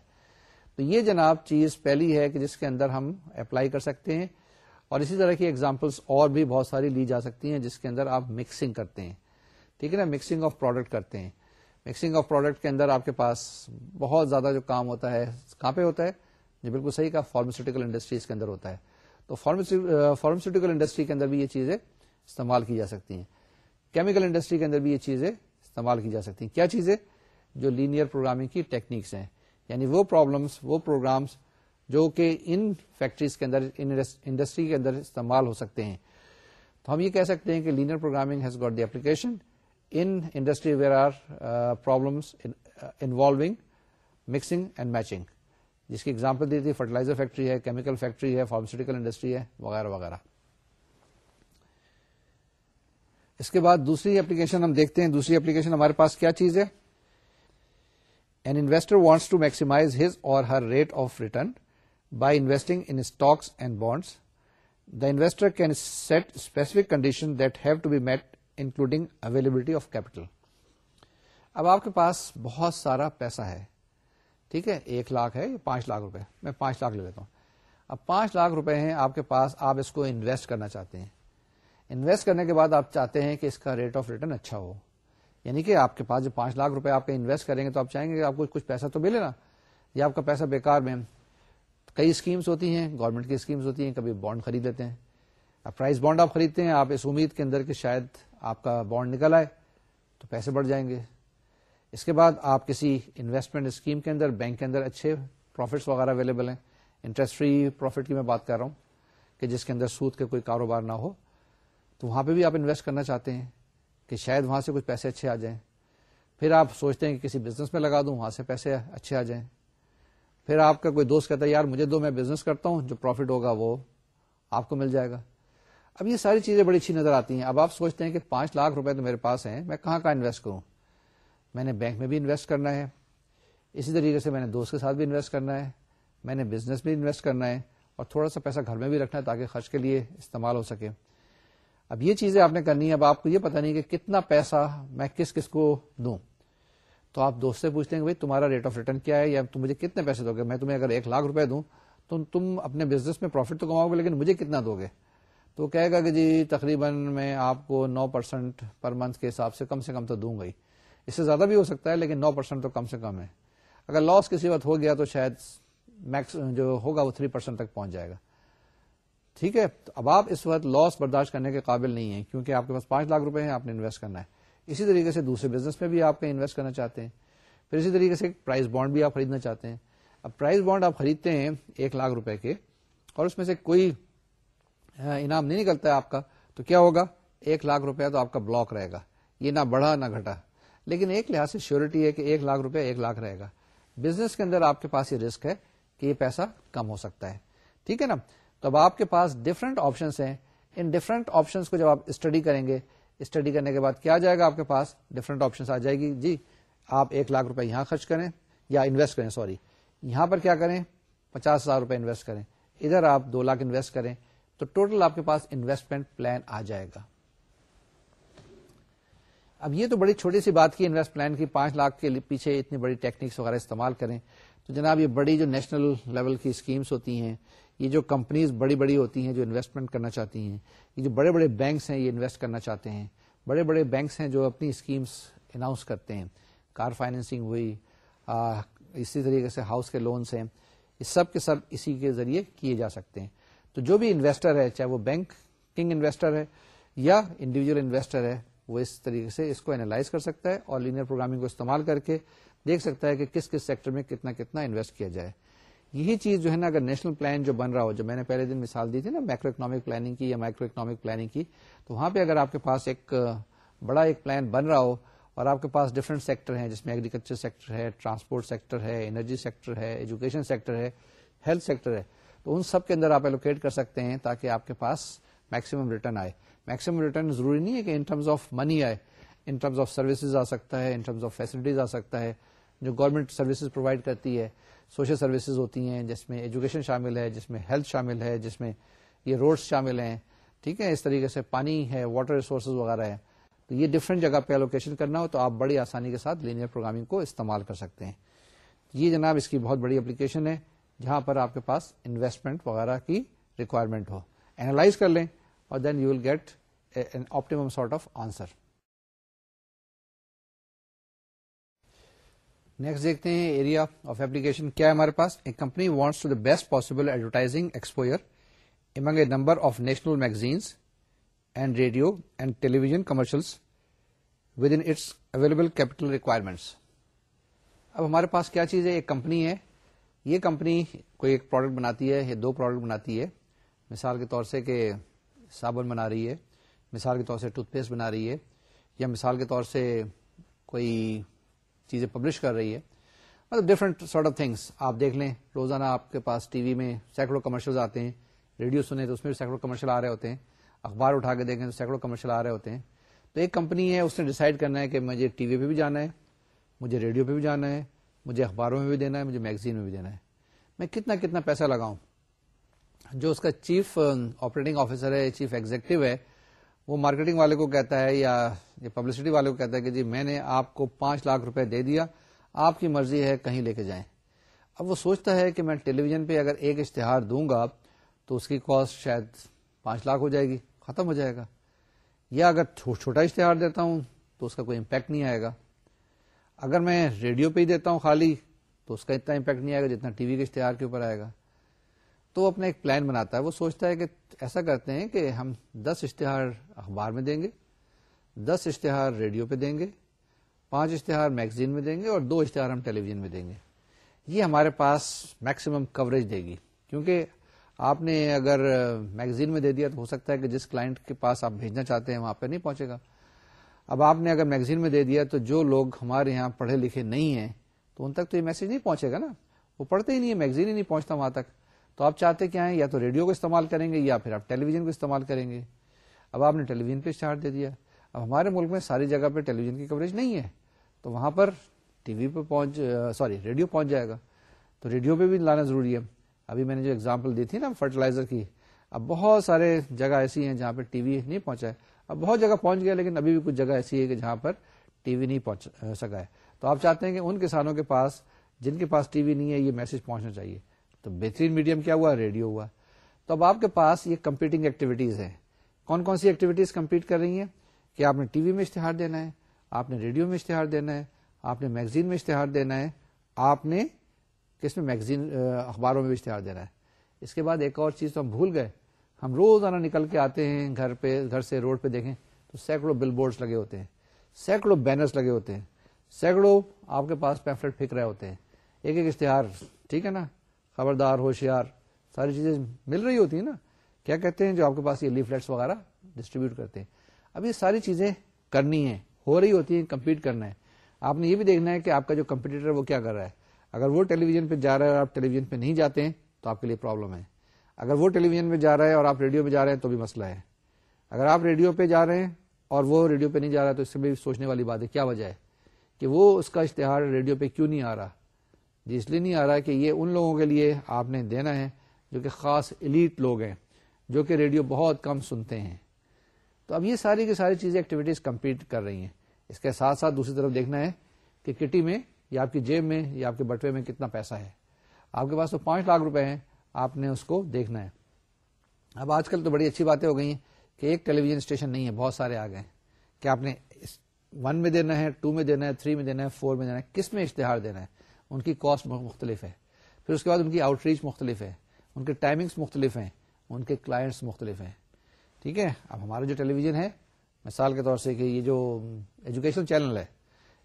تو یہ جناب چیز پہلی ہے کہ جس کے اندر ہم اپلائی کر سکتے ہیں اور اسی طرح کی ایگزامپلس اور بھی بہت ساری لی جا سکتی ہیں جس کے اندر آپ مکسنگ کرتے ہیں۔ ٹھیک ہے نا؟ مکسنگ آف پروڈکٹ کرتے ہیں۔ مکسنگ آف پروڈکٹ کے اندر آپ کے پاس بہت زیادہ جو کام ہوتا ہے، کہاں پہ ہوتا ہے؟ جو بالکل صحیح کا فارماسیوٹیکل انڈسٹریز کے اندر ہوتا ہے۔ تو فارماسیوٹیکل انڈسٹری کے اندر بھی یہ چیزیں استعمال کی جا سکتی ہیں۔ کیمیکل انڈسٹری کے اندر بھی یہ چیزیں استعمال کی جا سکتی ہیں۔ کیا چیزیں؟ جو لینئر پروگرامنگ کی ٹیکنیکس ہیں۔ یعنی وہ پرابلمس وہ پروگرامس جو کہ ان فیکٹریز کے اندر انڈسٹری کے اندر استعمال ہو سکتے ہیں۔ تو ہم یہ کہہ سکتے ہیں کہ linear programming has got the application in industry where are problems involving mixing and matching جس کی ایگزامپل دی تھی فرٹیلائزر فیکٹری ہے کیمیکل فیکٹری ہے فارماسیوٹیکل انڈسٹری ہے وغیرہ وغیرہ اس کے بعد دوسری اپلیکیشن ہم دیکھتے ہیں دوسری اپلیکیشن ہمارے پاس کیا چیز ہے an investor wants to maximise his or her rate of return by investing in stocks and bonds the investor can set specific condition that have to be met including availability of capital اب آپ کے پاس بہت سارا پیسہ ہے، ٹھیک ہے؟ ایک لاکھ ہے پانچ لاکھ روپے، میں پانچ لاکھ لے لیتا ہوں۔ اب پانچ لاکھ روپے ہیں آپ کے پاس، آپ اس کو انویسٹ کرنا چاہتے ہیں۔ انویسٹ کرنے کے بعد آپ چاہتے ہیں کہ اس کا ریٹ آف ریٹرن اچھا ہو۔ یعنی کہ آپ کے پاس جو پانچ لاکھ روپے آپ کا انویسٹ کریں گے تو آپ چاہیں گے کہ آپ کو کچھ پیسہ تو ملے نا۔ یا آپ کا پیسہ بیکار میں کئی اسکیمس ہوتی ہیں گورنمنٹ کی اسکیمس ہوتی ہیں، کبھی بانڈ خرید لیتے ہیں۔ اب پرائز بانڈ آپ خریدتے ہیں، آپ اس امید کے اندر کہ شاید آپ کا بانڈ نکل آئے تو پیسے بڑھ جائیں گے۔ اس کے بعد آپ کسی انویسٹمنٹ اسکیم کے اندر بینک کے اندر اچھے پروفٹس وغیرہ اویلیبل ہیں۔ انٹرسٹ فری پروفٹ کی میں بات کر رہا ہوں کہ جس کے اندر سود کے کوئی کاروبار نہ ہو۔ تو وہاں پہ بھی آپ انویسٹ کرنا چاہتے ہیں کہ شاید وہاں سے کچھ پیسے اچھے آ جائیں۔ پھر آپ سوچتے ہیں کہ کسی بزنس میں لگا دوں، وہاں سے پیسے اچھے آ جائیں۔ پھر آپ کا کوئی دوست کہتا ہے، یار مجھے دو، میں بزنس کرتا ہوں، جو پروفٹ ہوگا وہ آپ کو مل جائے گا۔ اب یہ ساری چیزیں بڑی اچھی نظر آتی ہیں۔ اب آپ سوچتے ہیں کہ پانچ لاکھ روپے تو میرے پاس ہیں، میں کہاں کہاں انویسٹ کروں؟ میں نے بینک میں بھی انویسٹ کرنا ہے۔ اسی طریقے سے میں نے دوست کے ساتھ بھی انویسٹ کرنا ہے۔ میں نے بزنس بھی انویسٹ کرنا ہے اور تھوڑا سا پیسہ گھر میں بھی رکھنا ہے تاکہ خرچ کے لیے استعمال ہو سکے۔ اب یہ چیزیں آپ نے کرنی ہے اب آپ کو یہ پتا نہیں کہ کتنا پیسہ میں کس کس کو دوں۔ تو آپ دوست سے پوچھتے ہیں کہ بھائی تمہارا ریٹ آف ریٹرن کیا ہے یا تم مجھے کتنے پیسے دو گے؟ میں تمہیں اگر ایک لاکھ روپے دوں تو تم اپنے بزنس میں پروفٹ تو کماؤ گے، لیکن مجھے کتنا دو گے؟ تو کہے گا کہ جی تقریباً میں آپ کو نو پرسینٹ پر منتھ کے حساب سے کم سے کم تو دوں گا ہی۔ اس سے زیادہ بھی ہو سکتا ہے، لیکن نو پرسینٹ تو کم سے کم ہے۔ اگر لاس کسی وقت ہو گیا تو شاید میکس جو ہوگا وہ تھری پرسینٹ تک پہنچ جائے گا۔ ٹھیک ہے اب آپ اس وقت لاس برداشت کرنے کے قابل نہیں ہیں، کیونکہ آپ کے پاس پانچ لاکھ روپے ہیں، آپ نے انویسٹ کرنا ہے۔ اسی طریقے سے دوسرے بزنس میں بھی آپ کا انویسٹ کرنا چاہتے ہیں۔ پھر اسی طریقے سے پرائز بانڈ بھی آپ خریدنا چاہتے ہیں۔ اب پرائز بانڈ آپ خریدتے ہیں ایک لاکھ روپے کے، اور اس میں سے کوئی انعام نہیں نکلتا ہے آپ کا، تو کیا ہوگا؟ ایک لاکھ روپیہ تو آپ کا بلاک رہے گا۔ یہ نہ بڑھا نہ گھٹا۔ لیکن ایک لحاظ سے شیورٹی ہے کہ ایک لاکھ روپے ایک لاکھ رہے گا۔ بزنس کے اندر آپ کے پاس یہ رسک ہے کہ یہ پیسہ کم ہو سکتا ہے۔ ٹھیک ہے نا؟ تو اب آپ کے پاس ڈفرنٹ آپشنس ہیں۔ ان ڈفرنٹ آپشنس کو جب آپ اسٹڈی کریں گے اسٹڈی کرنے کے بعد کیا جائے گا آپ کے پاس؟ ڈفرنٹ آپشن آ جائے گی۔ جی آپ ایک لاکھ روپے یہاں خرچ کریں یا انویسٹ کریں سوری یہاں پر کیا کریں؟ پچاس ہزار روپے انویسٹ کریں۔ ادھر آپ دو لاکھ انویسٹ کریں۔ تو ٹوٹل آپ کے پاس انویسٹمنٹ پلان آ جائے گا۔ اب یہ تو بڑی چھوٹی سی بات کی انویسٹ پلان کی پانچ لاکھ کے پیچھے اتنی بڑی ٹیکنیکس وغیرہ استعمال کریں۔ تو جناب یہ بڑی جو نیشنل لیول کی اسکیمس ہوتی ہیں، یہ جو کمپنیز بڑی بڑی ہوتی ہیں جو انویسٹمنٹ کرنا چاہتی ہیں، یہ جو بڑے بڑے بینکس ہیں یہ انویسٹ کرنا چاہتے ہیں۔ بڑے بڑے بینکس ہیں جو اپنی اسکیمس اناؤنس کرتے ہیں۔ کار فائنینسنگ ہوئی اسی طریقے سے ہاؤس کے لونس ہیں۔ یہ سب کے سب اسی کے ذریعے کیے جا سکتے ہیں۔ تو جو بھی انویسٹر ہے، چاہے وہ بینک کنگ انویسٹر ہے یا انڈیویجل انویسٹر ہے، وہ اس طریقے سے اس کو اینالائز کر سکتا ہے اور لینئر پروگرامنگ کو استعمال کر کے دیکھ سکتا ہے کہ کس کس سیکٹر میں کتنا کتنا انویسٹ کیا جائے۔ یہی چیز جو ہے نا، اگر نیشنل پلان جو بن رہا ہو، جو میں نے پہلے دن مثال دی تھی نا مائکرو اکنامک پلاننگ کی یا مائکرو اکنامک پلاننگ کی، تو وہاں پہ اگر آپ کے پاس ایک بڑا ایک پلان بن رہا ہو اور آپ کے پاس ڈفرنٹ سیکٹر ہیں، جس میں ایگریکلچر سیکٹر ہے ٹرانسپورٹ سیکٹر ہے انرجی سیکٹر ہے ایجوکیشن سیکٹر ہے ہیلتھ سیکٹر ہے تو ان سب کے اندر آپ ایلوکیٹ کر سکتے ہیں تاکہ آپ کے پاس میکسیمم ریٹرن آئے۔ میکسیمم ریٹرن ضروری نہیں ہے کہ ان ٹرمز آف منی آئے۔ ان ٹرمز آف سروسز آ سکتا ہے ان ٹرمز آف فیسلٹیز آ سکتا ہے۔ جو گورنمنٹ سروسز پرووائڈ کرتی ہے سوشل سروسز ہوتی ہیں، جس میں ایجوکیشن شامل ہے، جس میں ہیلتھ شامل ہے، جس میں یہ روڈس شامل ہیں۔ ٹھیک ہے، اس طریقے سے پانی ہے واٹر ریسورسز وغیرہ ہے تو یہ ڈفرینٹ جگہ پہ الوکیشن کرنا ہو تو آپ بڑی آسانی کے ساتھ لینئر پروگرامنگ کو استعمال کر سکتے ہیں۔ یہ جناب اس کی بہت بڑی اپلیکیشن ہے۔ جہاں پر آپ کے پاس انویسٹمنٹ وغیرہ کی ریکوائرمنٹ ہو۔ اینالائز کر لیں اور then you will get an optimum sort of answer next دیکھتے ہیں ایریا آف ایپلیکیشن کیا ہے ہمارے پاس؟ A company wants to the best possible advertising exposure among a number of national magazines and radio and television commercials within its available capital requirements اب ہمارے پاس کیا چیز ہے؟ ایک کمپنی ہے یہ کمپنی کوئی ایک پروڈکٹ بناتی ہے، یا دو پروڈکٹ بناتی ہے۔ مثال کے طور سے کہ صابن بنا رہی ہے، مثال کے طور سے ٹوتھ پیسٹ بنا رہی ہے، یا مثال کے طور سے کوئی چیزیں پبلش کر رہی ہے۔ مطلب ڈفرنٹ سارٹ آف تھنگس آپ دیکھ لیں، روزانہ آپ کے پاس ٹی وی میں سینکڑوں کمرشل آتے ہیں، ریڈیو سنے تو اس میں بھی سینکڑوں کمرشل آ رہے ہوتے ہیں، اخبار اٹھا کے دیکھیں تو سینکڑوں کمرشل آ رہے ہوتے ہیں۔ تو ایک کمپنی ہے، اس نے ڈیسائیڈ کرنا ہے کہ مجھے ٹی وی پہ بھی جانا ہے، مجھے ریڈیو پہ بھی جانا ہے۔ مجھے اخباروں میں بھی دینا ہے، مجھے میگزین میں بھی دینا ہے۔ میں کتنا کتنا پیسہ لگاؤں۔ جو اس کا چیف آپریٹنگ آفیسر ہے چیف ایگزیکٹو ہے، وہ مارکیٹنگ والے کو کہتا ہے یا پبلسٹی والے کو کہتا ہے کہ جی میں نے آپ کو پانچ لاکھ روپے دے دیا، آپ کی مرضی ہے کہیں لے کے جائیں۔ اب وہ سوچتا ہے کہ میں ٹیلی ویژن پہ اگر ایک اشتہار دوں گا، تو اس کی کاسٹ شاید پانچ لاکھ ہو جائے گی، ختم ہو جائے گا۔ یا اگر چھوٹا اشتہار دیتا ہوں، تو اس کا کوئی امپیکٹ نہیں آئے گا۔ اگر میں ریڈیو پہ ہی دیتا ہوں خالی، تو اس کا اتنا امپیکٹ نہیں آئے گا جتنا ٹی وی کے اشتہار کے اوپر آئے گا۔ تو وہ اپنا ایک پلان بناتا ہے۔ وہ سوچتا ہے کہ ایسا کرتے ہیں کہ ہم دس اشتہار اخبار میں دیں گے، دس اشتہار ریڈیو پہ دیں گے، پانچ اشتہار میگزین میں دیں گے اور دو اشتہار ہم ٹیلی ویژن میں دیں گے۔ یہ ہمارے پاس میکسیمم کوریج دے گی۔ کیونکہ آپ نے اگر میگزین میں دے دیا تو ہو سکتا ہے کہ جس کلائنٹ کے پاس آپ بھیجنا چاہتے ہیں، وہاں پہ نہیں پہنچے گا۔ اب آپ نے اگر میگزین میں دے دیا تو جو لوگ ہمارے یہاں پڑھے لکھے نہیں ہیں، تو ان تک تو یہ میسج نہیں پہنچے گا نا۔ وہ پڑھتے ہی نہیں ہے میگزین ہی نہیں پہنچتا وہاں تک۔ تو آپ چاہتے کیا ہیں، یا تو ریڈیو کو استعمال کریں گے یا پھر آپ ٹیلی ویژن کو استعمال کریں گے۔ اب آپ نے ٹیلی ویژن پہ اشتہار دے دیا۔ اب ہمارے ملک میں ساری جگہ پہ ٹیلی ویژن کی کوریج نہیں ہے۔ تو وہاں پر ٹی وی پہ پہنچ، سوری، ریڈیو پہنچ جائے گا۔ تو ریڈیو پہ بھی لانا ضروری ہے۔ ابھی میں نے جو اگزامپل دی تھی نا فرٹیلائزر کی، اب بہت سارے جگہ ایسی ہیں جہاں پہ ٹی وی نہیں پہنچا ہے۔ اب بہت جگہ پہنچ گیا لیکن ابھی بھی کچھ جگہ ایسی ہے کہ جہاں پر ٹی وی نہیں پہنچ سکا ہے۔ تو آپ چاہتے ہیں کہ ان کسانوں کے پاس، جن کے پاس ٹی وی نہیں ہے، یہ میسج پہنچنا چاہیے۔ تو بہترین میڈیم کیا ہوا؟ ریڈیو ہوا۔ تو اب آپ کے پاس یہ کمپیٹنگ ایکٹیویٹیز ہیں۔ کون کون سی ایکٹیویٹیز کمپیٹ کر رہی ہیں؟ کہ آپ نے ٹی وی میں اشتہار دینا ہے، آپ نے ریڈیو میں اشتہار دینا ہے، آپ نے میگزین میں اشتہار دینا ہے، آپ نے کس میں میگزین اخباروں میں بھی اشتہار دینا ہے۔ اس کے بعد ایک اور چیز تو ہم بھول گئے۔ ہم روزانہ نکل کے آتے ہیں گھر پہ، گھر سے روڈ پہ دیکھیں تو سینکڑوں بل بورڈس لگے ہوتے ہیں، سینکڑوں بینرس لگے ہوتے ہیں، سینکڑوں آپ کے پاس پیمفلٹ پھینک رہے ہوتے ہیں۔ ایک ایک اشتہار، ٹھیک ہے نا؟ خبردار، ہوشیار، ساری چیزیں مل رہی ہوتی ہیں نا؟ کیا کہتے ہیں جو آپ کے پاس یہ لیفلیٹس وغیرہ ڈسٹریبیوٹ کرتے ہیں؟ اب یہ ساری چیزیں کرنی ہے ہو رہی ہوتی ہیں کمپیٹ کرنا ہے۔ آپ نے یہ بھی دیکھنا ہے کہ آپ کا جو کمپیٹیٹر وہ کیا کر رہا ہے۔ اگر وہ ٹیلی ویژن پہ جا رہا ہے اور آپ ٹیلی ویژن پہ نہیں جاتے ہیں تو آپ کے لیے پرابلم ہے۔ اگر وہ ٹیلی ویژن پہ جا رہا ہے اور آپ ریڈیو پہ جا رہے ہیں تو بھی مسئلہ ہے۔ اگر آپ ریڈیو پہ جا رہے ہیں اور وہ ریڈیو پہ نہیں جا رہا تو اس سے بھی سوچنے والی بات ہے، کیا وجہ ہے؟ کہ وہ اس کا اشتہار ریڈیو پہ کیوں نہیں آ رہا؟ جی اس لیے نہیں آ رہا کہ یہ ان لوگوں کے لیے آپ نے دینا ہے جو کہ خاص ایلیٹ لوگ ہیں، جو کہ ریڈیو بہت کم سنتے ہیں۔ تو اب یہ ساری کی ساری چیزیں ایکٹیویٹیز کمپلیٹ کر رہی ہیں۔ اس کے ساتھ ساتھ دوسری طرف دیکھنا ہے کہ کٹی میں یا آپ کی جیب میں یا آپ کے بٹوے میں کتنا پیسہ ہے۔ آپ کے پاس تو پانچ لاکھ روپے ہیں آپ نے اس کو دیکھنا ہے۔ اب آج کل تو بڑی اچھی باتیں ہو گئی ہیں کہ ایک ٹیلی ویژن اسٹیشن نہیں ہے، بہت سارے آ گئے کہ آپ نے ون میں دینا ہے، ٹو میں دینا ہے، تھری میں دینا ہے، فور میں دینا ہے، کس میں اشتہار دینا ہے؟ ان کی کاسٹ مختلف ہے۔ پھر اس کے بعد ان کی آؤٹ ریچ مختلف ہے، ان کے ٹائمنگس مختلف ہیں، ان کے کلائنٹس مختلف ہیں۔ ٹھیک ہے، اب ہمارا جو ٹیلی ویژن ہے، مثال کے طور سے کہ یہ جو ایجوکیشن چینل ہے،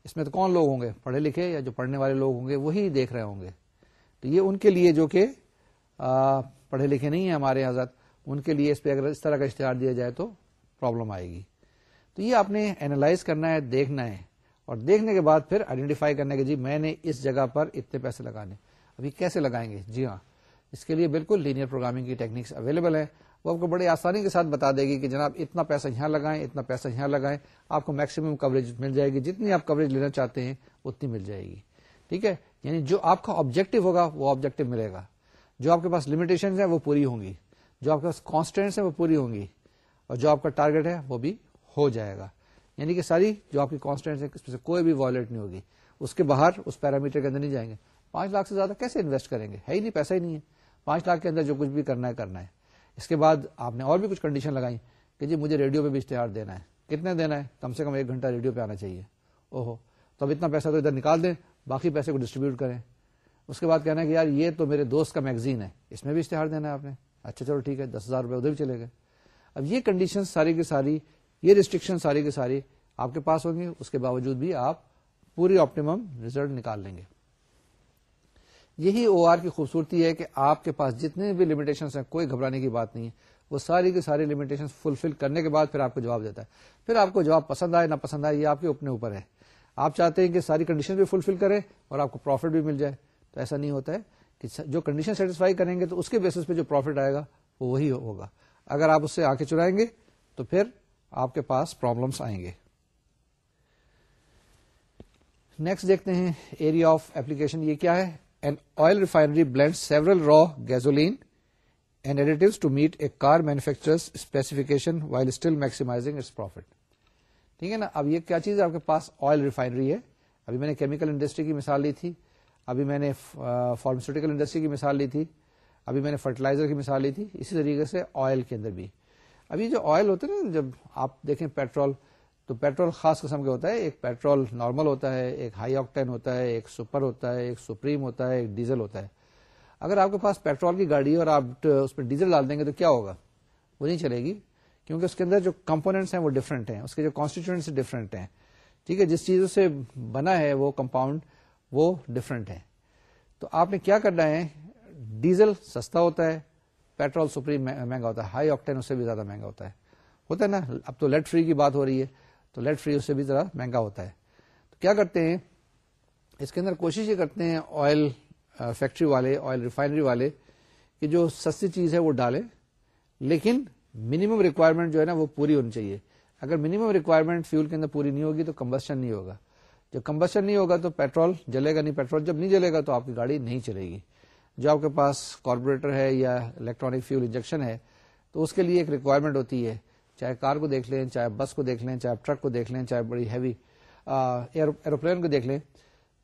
اس میں تو کون لوگ ہوں گے؟ پڑھے لکھے یا جو پڑھنے والے لوگ ہوں گے، وہی دیکھ رہے ہوں گے۔ تو یہ ان کے لیے جو کہ پڑھے لکھے نہیں ہیں ہمارے حضرت۔ ان کے لیے اس پہ اگر اس طرح کا اشتہار دیا جائے تو پرابلم آئے گی۔ تو یہ آپ نے اینالائز کرنا ہے، دیکھنا ہے۔ اور دیکھنے کے بعد پھر آئیڈینٹیفائی کرنا کہ جی میں نے اس جگہ پر اتنے پیسے لگانے ابھی کیسے لگائیں گے؟ جی ہاں۔ اس کے لیے بالکل لینئر پروگرامنگ کی ٹیکنیکس اویلیبل ہے وہ آپ کو بڑی آسانی کے ساتھ بتا دے گی کہ جناب اتنا پیسہ یہاں لگائیں، اتنا پیسہ یہاں لگائیں۔ آپ کو میکسیمم کوریج مل جائے گی۔ جتنی آپ کوریج لینا چاہتے ہیں، اتنی مل جائے گی۔ ٹھیک ہے؟ یعنی جو آپ کا آبجیکٹو ہوگا، وہ آبجیکٹو ملے گا۔ جو آپ کے پاس لمیٹیشن ہیں وہ پوری ہوں گی۔ جو آپ کے پاس کانسٹینٹس ہیں وہ پوری ہوں گی۔ اور جو آپ کا ٹارگیٹ ہے وہ بھی ہو جائے گا۔ یعنی کہ ساری جو آپ کی کانسٹینٹس ہیں، اس میں سے کوئی بھی وائلٹ نہیں ہوگی۔ اس کے باہر اس پیرامیٹر کے اندر نہیں جائیں گے۔ پانچ لاکھ سے زیادہ کیسے انویسٹ کریں گے؟ ہے ہی نہیں، پیسہ ہی نہیں ہے۔ پانچ لاکھ کے اندر جو کچھ بھی کرنا ہے کرنا ہے۔ اس کے بعد آپ نے اور بھی کچھ کنڈیشن لگائی کہ جی مجھے ریڈیو پہ بھی اشتہار دینا ہے۔ کتنے دینا ہے؟ کم سے کم ایک گھنٹہ ریڈیو پہ آنا چاہیے۔ اوہو، تو اب اتنا پیسہ تو ادھر نکال دیں، باقی پیسے کو ڈسٹریبیوٹ کریں۔ اس کے بعد کہنا ہے کہ یار یہ تو میرے دوست کا میگزین ہے، اس میں بھی اشتہار دینا ہے آپ نے۔ اچھا چلو ٹھیک ہے، دس ہزار روپے ادھر بھی چلے گئے۔ اب یہ کنڈیشن ساری کی ساری، یہ ریسٹرکشن ساری کی ساری آپ کے پاس ہوں گی، اس کے باوجود بھی آپ پوری آپٹیمم ریزلٹ نکال لیں گے۔ یہی او آر کی خوبصورتی ہے کہ آپ کے پاس جتنے بھی لمیٹیشن ہیں، کوئی گھبرانے کی بات نہیں ہے۔ وہ ساری کی ساری لمیٹیشن فلفل کرنے کے بعد پھر آپ کو جواب دیتا ہے۔ پھر آپ کو جواب پسند آئے نہ پسند آئے، یہ آپ کے اپنے اوپر ہے۔ آپ چاہتے ہیں کہ ساری کنڈیشن بھی فلفل کرے اور آپ کو پروفٹ بھی مل جائے۔ تو ایسا نہیں ہوتا ہے کہ جو کنڈیشن سیٹسفائی کریں گے تو اس کے بیسس پہ جو پروفٹ آئے گا، وہ وہی ہوگا۔ اگر آپ اس سے آ کے چرائیں گے تو پھر آپ کے پاس پرابلمس آئیں گے۔ نیکسٹ دیکھتے ہیں ایریا آف ایپلیکیشن یہ کیا ہے؟ An oil refinery blend several raw gasoline and additive to meet a car manufacture specification while still maximising its profit ٹھیک ہے نا؟ اب یہ کیا چیز ہے؟ آپ کے پاس آئل ریفائنری ہے۔ ابھی میں نے کیمیکل انڈسٹری کی مثال لی تھی۔ ابھی میں نے فارماسیوٹیکل انڈسٹری کی مثال لی تھی، ابھی میں نے فرٹیلائزر کی مثال لی تھی، اسی طریقے سے آئل کے اندر بھی۔ ابھی جو آئل ہوتے نا، جب آپ دیکھیں پیٹرول تو پیٹرول خاص قسم کا ہوتا ہے، ایک پیٹرول نارمل ہوتا ہے، ایک ہائی آکٹین ہوتا ہے، ایک سپر ہوتا ہے، ایک سپریم ہوتا ہے، ایک ڈیزل ہوتا ہے۔ اگر آپ کے پاس پیٹرول کی گاڑی اور آپ اس میں ڈیزل ڈال دیں گے تو کیا ہوگا؟ وہ نہیں چلے گی، کیونکہ اس کے اندر جو کمپونیٹس ہیں وہ ڈفرنٹ ہیں، اس کے جو کانسٹیٹوئنٹس ڈفرنٹ ہیں۔ ٹھیک ہے، جس چیزوں سے بنا ہے وہ کمپاؤنڈ وہ ڈفرنٹ ہے تو آپ نے کیا کرنا ہے؟ ڈیزل سستا ہوتا ہے، پیٹرول سپریم مہنگا ہوتا ہے، ہائی آکٹین اس سے بھی زیادہ مہنگا ہوتا ہے۔ ہوتا ہے نا، اب تو لیٹ فری کی بات ہو رہی ہے، تو لیٹ فری اس سے بھی ذرا مہنگا ہوتا ہے۔ تو کیا کرتے ہیں؟ اس کے اندر کوشش یہ کرتے ہیں آئل فیکٹری والے آئل ریفائنری والے کہ جو سستی چیز ہے وہ ڈالے لیکن منیمم ریکوائرمنٹ جو ہے نا وہ پوری ہونی چاہیے۔ اگر منیمم ریکوائرمنٹ فیول کے اندر پوری نہیں ہوگی تو کمبسشن نہیں ہوگا۔ جب کمبسشن نہیں ہوگا تو پیٹرول جلے گا نہیں، پیٹرول جب نہیں جلے گا تو آپ کی گاڑی نہیں چلے گی۔ جو آپ کے پاس کاربوریٹر ہے یا الیکٹرانک فیول انجیکشن ہے، تو اس کے لیے ایک ریکوائرمنٹ ہوتی ہے۔ چاہے کار کو دیکھ لیں، چاہے بس کو دیکھ لیں، چاہے ٹرک کو دیکھ لیں، چاہے بڑی ہیوی ایروپلین کو دیکھ لیں۔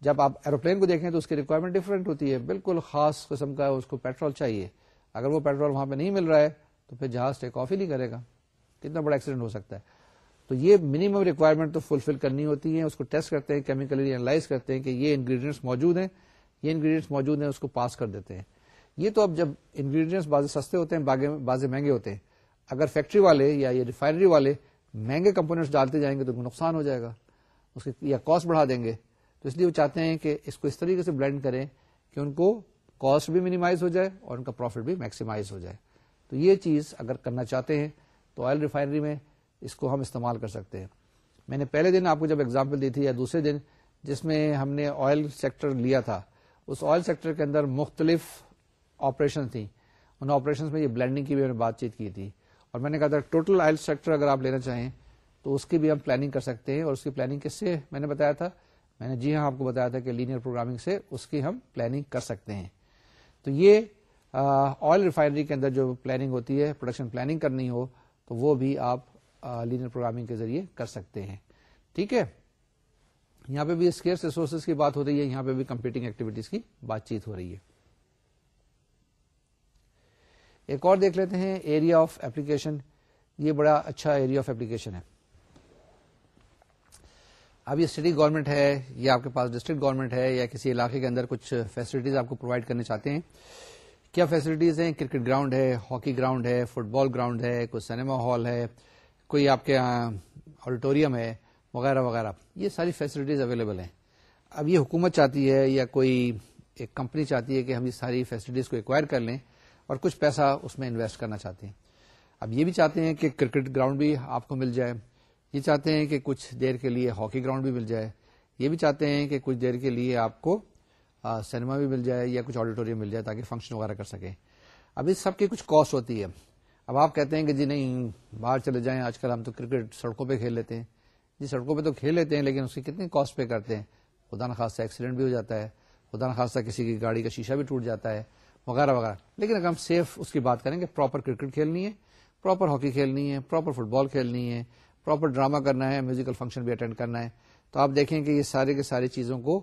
جب آپ ایروپلین کو دیکھیں تو اس کی ریکوائرمنٹ ڈفرینٹ ہوتی ہے۔ بالکل خاص قسم کا اس کو پیٹرول چاہیے۔ اگر وہ پیٹرول وہاں پہ نہیں مل رہا ہے تو پھر جہاز ٹیک آف ہی نہیں کرے گا۔ کتنا بڑا ایکسیڈنٹ ہو سکتا ہے۔ تو یہ منیمم ریکوائرمنٹ تو فلفل کرنی ہوتی ہے اس کو ٹیسٹ کرتے ہیں کیمیکلی اینالائز کرتے ہیں کہ یہ انگریڈینٹس موجود ہیں، یہ انگریڈینٹس موجود ہیں، اس کو پاس کر دیتے ہیں۔ یہ تو اب جب انگریڈینٹس بعض سستے ہوتے ہیں بعض مہنگے ہوتے ہیں۔ اگر فیکٹری والے یا یہ ریفائنری والے مہنگے کمپونیٹس ڈالتے جائیں گے تو نقصان ہو جائے گا۔ اس کی یا کاسٹ بڑھا دیں گے۔ تو اس لیے وہ چاہتے ہیں کہ اس کو اس طریقے سے بلینڈ کریں کہ ان کو کاسٹ بھی منیمائز ہو جائے اور ان کا پروفٹ بھی میکسیمائز ہو جائے۔ تو یہ چیز اگر کرنا چاہتے ہیں تو آئل ریفائنری میں اس کو ہم استعمال کر سکتے ہیں۔ میں نے پہلے دن آپ کو جب اگزامپل دی تھی یا دوسرے دن جس میں ہم نے آئل سیکٹر لیا تھا، اس آئل سیکٹر کے اندر مختلف آپریشن تھیں۔ ان آپریشن میں یہ بلینڈنگ کی بھی میں نے بات چیت کی تھی۔ اور میں نے کہا تھا ٹوٹل آئل سیکٹر اگر آپ لینا چاہیں تو اس کی بھی ہم پلاننگ کر سکتے ہیں اور اس کی پلاننگ کس سے؟ میں نے بتایا تھا، میں نے جی ہاں آپ کو بتایا تھا کہ لینئر پروگرامنگ سے اس کی ہم پلاننگ کر سکتے ہیں۔ تو یہ آئل ریفائنری کے اندر جو پلاننگ ہوتی ہے پروڈکشن پلاننگ کرنی ہو، تو وہ بھی آپ لینئر پروگرامنگ کے ذریعے کر سکتے ہیں۔ ٹھیک ہے؟ یہاں پہ بھی اسکیئرس ریسورسز کی بات ہو رہی ہے، یہاں پہ بھی کمپیوٹنگ ایکٹیویٹیز کی بات چیت ہو رہی ہے۔ ایک اور دیکھ لیتے ہیں ایریا آف ایپلیکیشن یہ بڑا اچھا ایریا آف ایپلیکیشن ہے۔ اب یہ سٹی گورنمنٹ ہے، یا آپ کے پاس ڈسٹرکٹ گورنمنٹ ہے، یا کسی علاقے کے اندر کچھ فیسلٹیز آپ کو پرووائڈ کرنے چاہتے ہیں۔ کیا فیسلٹیز ہیں؟ کرکٹ گراؤنڈ ہے، ہاکی گراؤنڈ ہے فٹ بال گراؤنڈ ہے، کوئی سنیما ہال ہے۔ کوئی آپ کے یہاں آڈیٹوریم ہے، وغیرہ وغیرہ، یہ ساری فیسلٹیز اویلیبل ہیں۔ اب یہ حکومت چاہتی ہے یا کوئی ایک کمپنی چاہتی ہے کہ ہم یہ ساری فیسلٹیز کو ایکوائر کر لیں اور کچھ پیسہ اس میں انویسٹ کرنا چاہتے ہیں۔ اب یہ بھی چاہتے ہیں کہ کرکٹ گراؤنڈ بھی آپ کو مل جائے۔ یہ چاہتے ہیں کہ کچھ دیر کے لیے ہاکی گراؤنڈ بھی مل جائے۔ یہ بھی چاہتے ہیں کہ کچھ دیر کے لیے آپ کو سنیما بھی مل جائے یا کچھ آڈیٹوریم مل جائے تاکہ فنکشن وغیرہ کر سکیں۔ اب اس سب کی کچھ کاسٹ ہوتی ہے۔ اب آپ کہتے ہیں کہ جی نہیں، باہر چلے جائیں، آج کل ہم تو کرکٹ سڑکوں پہ کھیل لیتے ہیں۔ جی سڑکوں پہ تو کھیل لیتے ہیں، لیکن اس کی کتنی کاسٹ پے کرتے ہیں؟ خدا نخواستہ ایکسیڈنٹ بھی ہو جاتا ہے، خدا نخواستہ کسی کی گاڑی کا شیشہ بھی ٹوٹ جاتا ہے، وغیرہ وغیرہ۔ لیکن اگر ہم سیف اس کی بات کریں گے پراپر کرکٹ کھیلنی ہے پراپر ہاکی کھیلنی ہے پراپر فٹ بال کھیلنی ہے پراپر ڈرامہ کرنا ہے میوزیکل فنکشن بھی اٹینڈ کرنا ہے، تو آپ دیکھیں کہ یہ سارے کے ساری چیزوں کو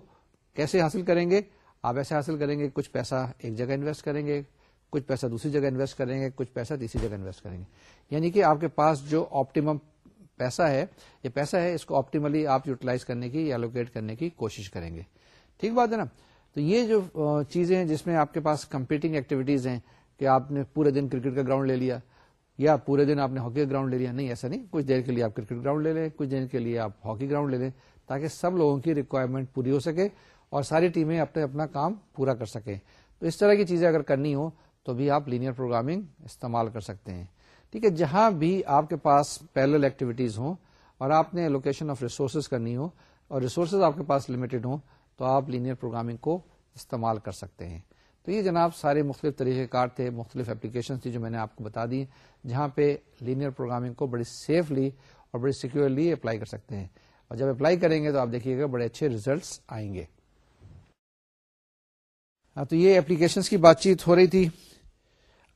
کیسے حاصل کریں گے؟ آپ ایسے حاصل کریں گے، کچھ پیسہ ایک جگہ انویسٹ کریں گے کچھ پیسہ دوسری جگہ انویسٹ کریں گے، کچھ پیسہ تیسری جگہ انویسٹ کریں گے۔ یعنی کہ آپ کے پاس جو آپٹیمم پیسہ ہے، یہ پیسہ ہے، اس کو آپٹیملی آپ یوٹیلائز کرنے کی یا لوکیٹ کرنے کی کوشش کریں گے۔ ٹھیک بات ہے نا؟ تو یہ جو چیزیں ہیں جس میں آپ کے پاس کمپیٹنگ ایکٹیویٹیز ہیں کہ آپ نے پورے دن کرکٹ کا گراؤنڈ لے لیا یا پورے دن آپ نے ہاکی کا گراؤنڈ لے لیا، نہیں، ایسا نہیں۔ کچھ دیر کے لیے آپ کرکٹ گراؤنڈ لے لیں، کچھ دیر کے لیے آپ ہاکی گراؤنڈ لے لیں تاکہ سب لوگوں کی ریکوائرمنٹ پوری ہو سکے اور ساری ٹیمیں اپنے اپنا کام پورا کر سکیں۔ تو اس طرح کی چیزیں اگر کرنی ہو تو بھی آپ لینئر پروگرامنگ استعمال کر سکتے ہیں۔ ٹھیک ہے، جہاں بھی آپ کے پاس پیرل ایکٹیویٹیز ہوں اور آپ نے لوکیشن آف ریسورسز کرنی ہو اور ریسورسز آپ کے پاس لمیٹڈ ہوں تو آپ لینئر پروگرامنگ کو استعمال کر سکتے ہیں۔ تو یہ جناب سارے مختلف طریقہ کار تھے، مختلف اپلیکیشن تھی جو میں نے آپ کو بتا دی جہاں پہ لینئر پروگرامنگ کو بڑی سیفلی اور بڑی سیکورلی اپلائی کر سکتے ہیں۔ اور جب اپلائی کریں گے تو آپ دیکھیے گا بڑے اچھے ریزلٹس آئیں گے۔ ہاں، تو یہ اپلیکیشن کی بات چیت ہو رہی تھی۔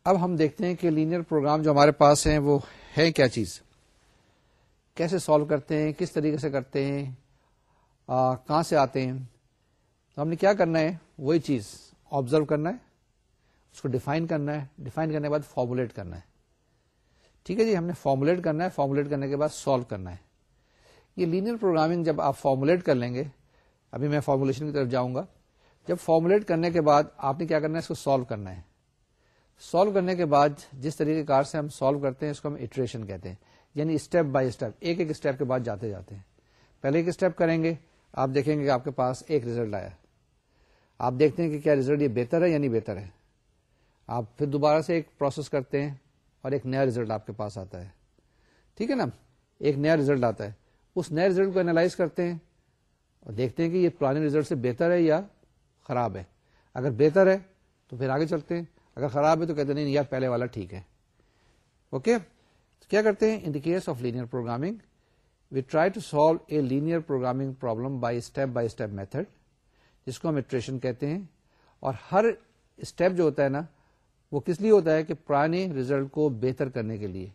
اب ہم دیکھتے ہیں کہ لینئر پروگرام جو ہمارے پاس ہیں وہ ہے کیا چیز؟ کیسے سالو کرتے ہیں؟ کس طریقے سے کرتے ہیں؟ کہاں سے آتے ہیں؟ تو ہم نے کیا کرنا ہے؟ وہی چیز آبزرو کرنا ہے، اس کو ڈیفائن کرنا ہے۔ ڈیفائن کرنے کے بعد فارمولیٹ کرنا ہے۔ ٹھیک ہے جی ہم نے فارمولیٹ کرنا ہے فارمولیٹ کرنے کے بعد سالو کرنا ہے۔ یہ لینئر پروگرامنگ جب آپ فارمولیٹ کر لیں گے، ابھی میں فارمولیشن کی طرف جاؤں گا۔ جب فارمولیٹ کرنے کے بعد آپ نے کیا کرنا ہے؟ اس کو سالو کرنا ہے۔ سالو کرنے کے بعد جس طریقے کار سے ہم سالو کرتے ہیں اس کو ہم اٹریشن کہتے ہیں۔ یعنی اسٹیپ بائی اسٹیپ ایک ایک اسٹیپ کے بعد جاتے جاتے ہیں۔ پہلے ایک اسٹیپ کریں گے، آپ دیکھیں گے کہ آپ کے پاس ایک ریزلٹ آیا۔ آپ دیکھتے ہیں کہ کیا ریزلٹ یہ بہتر ہے یا نہیں بہتر ہے۔ آپ پھر دوبارہ سے ایک پروسیس کرتے ہیں اور ایک نیا ریزلٹ آپ کے پاس آتا ہے۔ ٹھیک ہے نا؟ ایک نیا ریزلٹ آتا ہے۔ اس نئے ریزلٹ کو اینالائز کرتے ہیں اور دیکھتے ہیں کہ یہ پرانے ریزلٹ سے بہتر ہے یا خراب ہے۔ اگر بہتر ہے تو پھر آگے چلتے ہیں۔ اگر خراب ہے تو کہتے ہیں نہیں یار پہلے والا ٹھیک ہے۔ اوکے کیا کرتے ہیں؟ In the case of linear programming we try to solve a linear programming problem by step by step method جس کو ہم اٹریشن کہتے ہیں۔ اور ہر اسٹیپ جو ہوتا ہے نا، وہ کس لیے ہوتا ہے کہ پرانے ریزلٹ کو بہتر کرنے کے لیے۔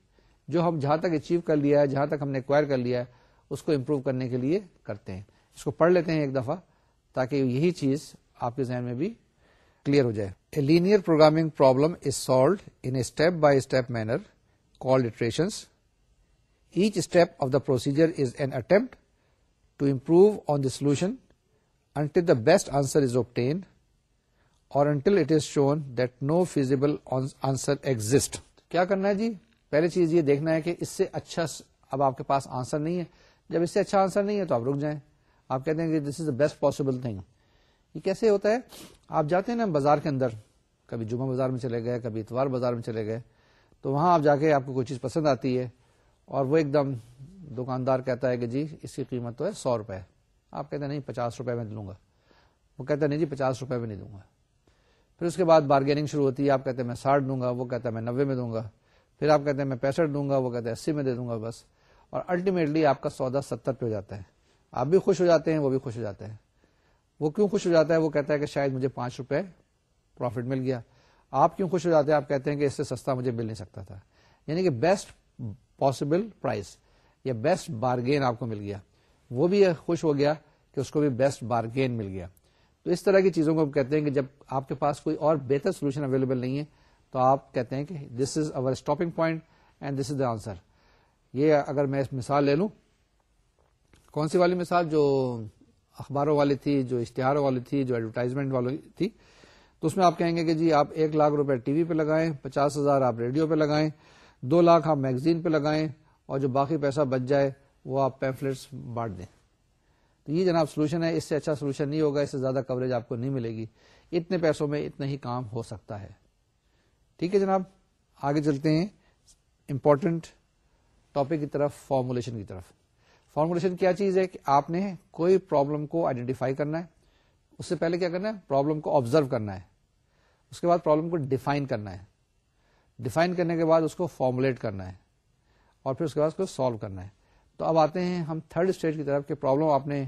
جو ہم جہاں تک اچیو کر لیا ہے، جہاں تک ہم نے ایکوائر کر لیا ہے، اس کو امپروو کرنے کے لیے کرتے ہیں۔ اس کو پڑھ لیتے ہیں ایک دفعہ، تاکہ یہی چیز آپ کے ذہن میں بھی کلیئر ہو جائے۔ A linear programming problem is solved in step by step manner call iterations each step of the procedure is an attempt to improve on the solution until the best answer is obtained or until it is shown that no feasible answer exist کیا کرنا ہے جی؟ پہلے چیز یہ دیکھنا ہے کہ اس سے اچھا اب آپ کے پاس آنسر نہیں ہے۔ جب اس سے اچھا آنسر نہیں ہے تو آپ رک جائیں۔ آپ کہتے ہیں کہ this is the best possible thing یہ کیسے ہوتا ہے؟ آپ جاتے ہیں نا بازار کے اندر، کبھی جمعہ بازار میں چلے گئے، کبھی اتوار بازار میں چلے گئے، تو وہاں آپ جا کے آپ کو کوئی چیز پسند آتی ہے اور وہ ایک دم دکاندار کہتا ہے کہ جی اس کی قیمت تو ہے سو روپے۔ آپ کہتے ہیں نہیں، پچاس روپے میں دوں گا۔ وہ کہتا ہے نہیں جی پچاس روپے میں نہیں دوں گا۔ پھر اس کے بعد بارگیننگ شروع ہوتی ہے، آپ کہتے ہیں میں ساٹھ دوں گا، وہ کہتا ہے میں نبے میں دوں گا۔ پھر آپ کہتے ہیں میں پینسٹھ دوں گا، وہ کہتے ہیں اسی میں دے دوں گا بس۔ اور الٹیمیٹلی آپ کا سودا ستر پہ ہو جاتا ہے۔ آپ بھی خوش ہو جاتے ہیں، وہ بھی خوش ہو جاتے ہیں۔ وہ کیوں خوش ہو جاتا ہے؟ وہ کہتا ہے کہ شاید مجھے پانچ روپے پروفٹ مل گیا۔ آپ کیوں خوش ہو جاتے ہیں؟ آپ کہتے ہیں کہ اس سے سستا مجھے مل نہیں سکتا تھا۔ یعنی کہ بیسٹ پاسبل پرائز یا بیسٹ بارگین آپ کو مل گیا۔ وہ بھی خوش ہو گیا کہ اس کو بھی بیسٹ بارگین مل گیا۔ تو اس طرح کی چیزوں کو ہم کہتے ہیں کہ جب آپ کے پاس کوئی اور بہتر سولوشن اویلیبل نہیں ہے، تو آپ کہتے ہیں کہ this is our stopping point and this is the answer یہ اگر میں مثال لے لوں، کون سی والی مثال جو اخباروں والی تھی، جو اشتہاروں والی تھی، جو ایڈورٹائزمنٹ والی تھی۔ تو اس میں آپ کہیں گے کہ جی آپ ایک لاکھ روپے ٹی وی پہ لگائیں، پچاس ہزار آپ ریڈیو پہ لگائیں، دو لاکھ آپ میگزین پہ لگائیں، اور جو باقی پیسہ بچ جائے، وہ آپ پیمفلٹس بانٹ دیں۔ تو یہ جناب سولوشن ہے، اس سے اچھا سولوشن نہیں ہوگا، اس سے زیادہ کوریج آپ کو نہیں ملے گی۔ اتنے پیسوں میں اتنا ہی کام ہو سکتا ہے۔ ٹھیک ہے جناب، آگے چلتے ہیں۔ امپورٹنٹ ٹاپک کی طرف فارمولیشن کی طرف۔ فارمولیشن کیا چیز ہے کہ آپ نے کوئی پرابلم کو آئیڈینٹیفائی کرنا ہے؟ اس سے پہلے کیا کرنا ہے؟ پرابلم کو آبزرو کرنا ہے۔ اس کے بعد پرابلم کو ڈیفائن کرنا ہے۔ ڈیفائن کرنے کے بعد اس کو فارمولیٹ کرنا ہے۔ اور پھر اس کے بعد اس کو سالو کرنا ہے۔ تو اب آتے ہیں ہم تھرڈ اسٹیج کی طرف کہ پرابلم آپ نے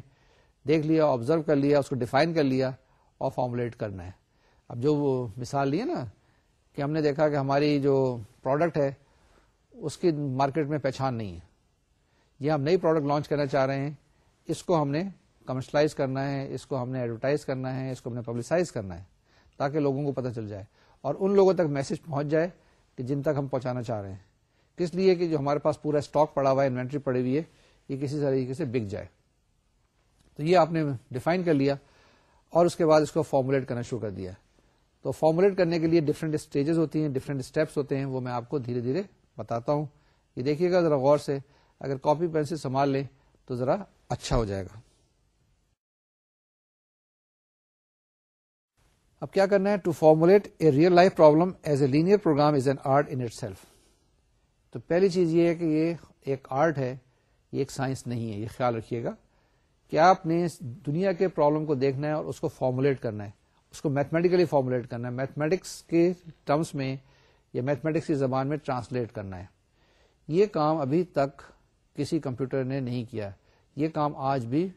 دیکھ لیا آبزرو کر لیا، اس کو ڈیفائن کر لیا اور فارمولیٹ کرنا ہے۔ اب جو وہ مثال لی ہے نا کہ ہم نے دیکھا کہ ہماری جو پروڈکٹ ہے، اس کی مارکیٹ میں پہچان نہیں ہے۔ یہ ہم نئی پروڈکٹ لانچ کرنا چاہ رہے ہیں، اس کو ہم نے کمرشلائز کرنا ہے، اس کو ہم نے ایڈورٹائز کرنا ہے، اس کو ہم نے پبلسائز کرنا ہے تاکہ لوگوں کو پتہ چل جائے اور ان لوگوں تک میسج پہنچ جائے کہ جن تک ہم پہنچانا چاہ رہے ہیں۔ کس لیے؟ کہ جو ہمارے پاس پورا اسٹاک پڑا ہوا ہے انوینٹری پڑی ہوئی ہے، یہ کسی طریقے سے بک جائے۔ تو یہ آپ نے ڈیفائن کر لیا اور اس کے بعد اس کو فارمولیٹ کرنا شروع کر دیا۔ تو فارمولیٹ کرنے کے لیے ڈفرینٹ اسٹیجز ہوتی ہیں ڈفرینٹ اسٹیپس ہوتے ہیں، وہ میں آپ کو دھیرے دھیرے بتاتا ہوں۔ یہ دیکھیے گا ذرا غور سے۔ اگر کاپی پینسل سنبھال لیں تو ذرا اچھا ہو جائے گا۔ اب کیا کرنا ہے؟ To formulate a real life problem as a linear program is an art in itself تو پہلی چیز یہ ہے کہ یہ ایک آرٹ ہے، یہ ایک سائنس نہیں ہے، یہ خیال رکھیے گا کہ آپ نے دنیا کے پرابلم کو دیکھنا ہے اور اس کو فارمولیٹ کرنا ہے۔ اس کو میتھمیٹیکلی فارمولیٹ کرنا ہے۔ میتھمیٹکس کے ٹرمس میں یا میتھمیٹکس کی زبان میں ٹرانسلیٹ کرنا ہے۔ یہ کام ابھی تک کسی کمپیوٹر نے نہیں کیا یہ کام آج بھی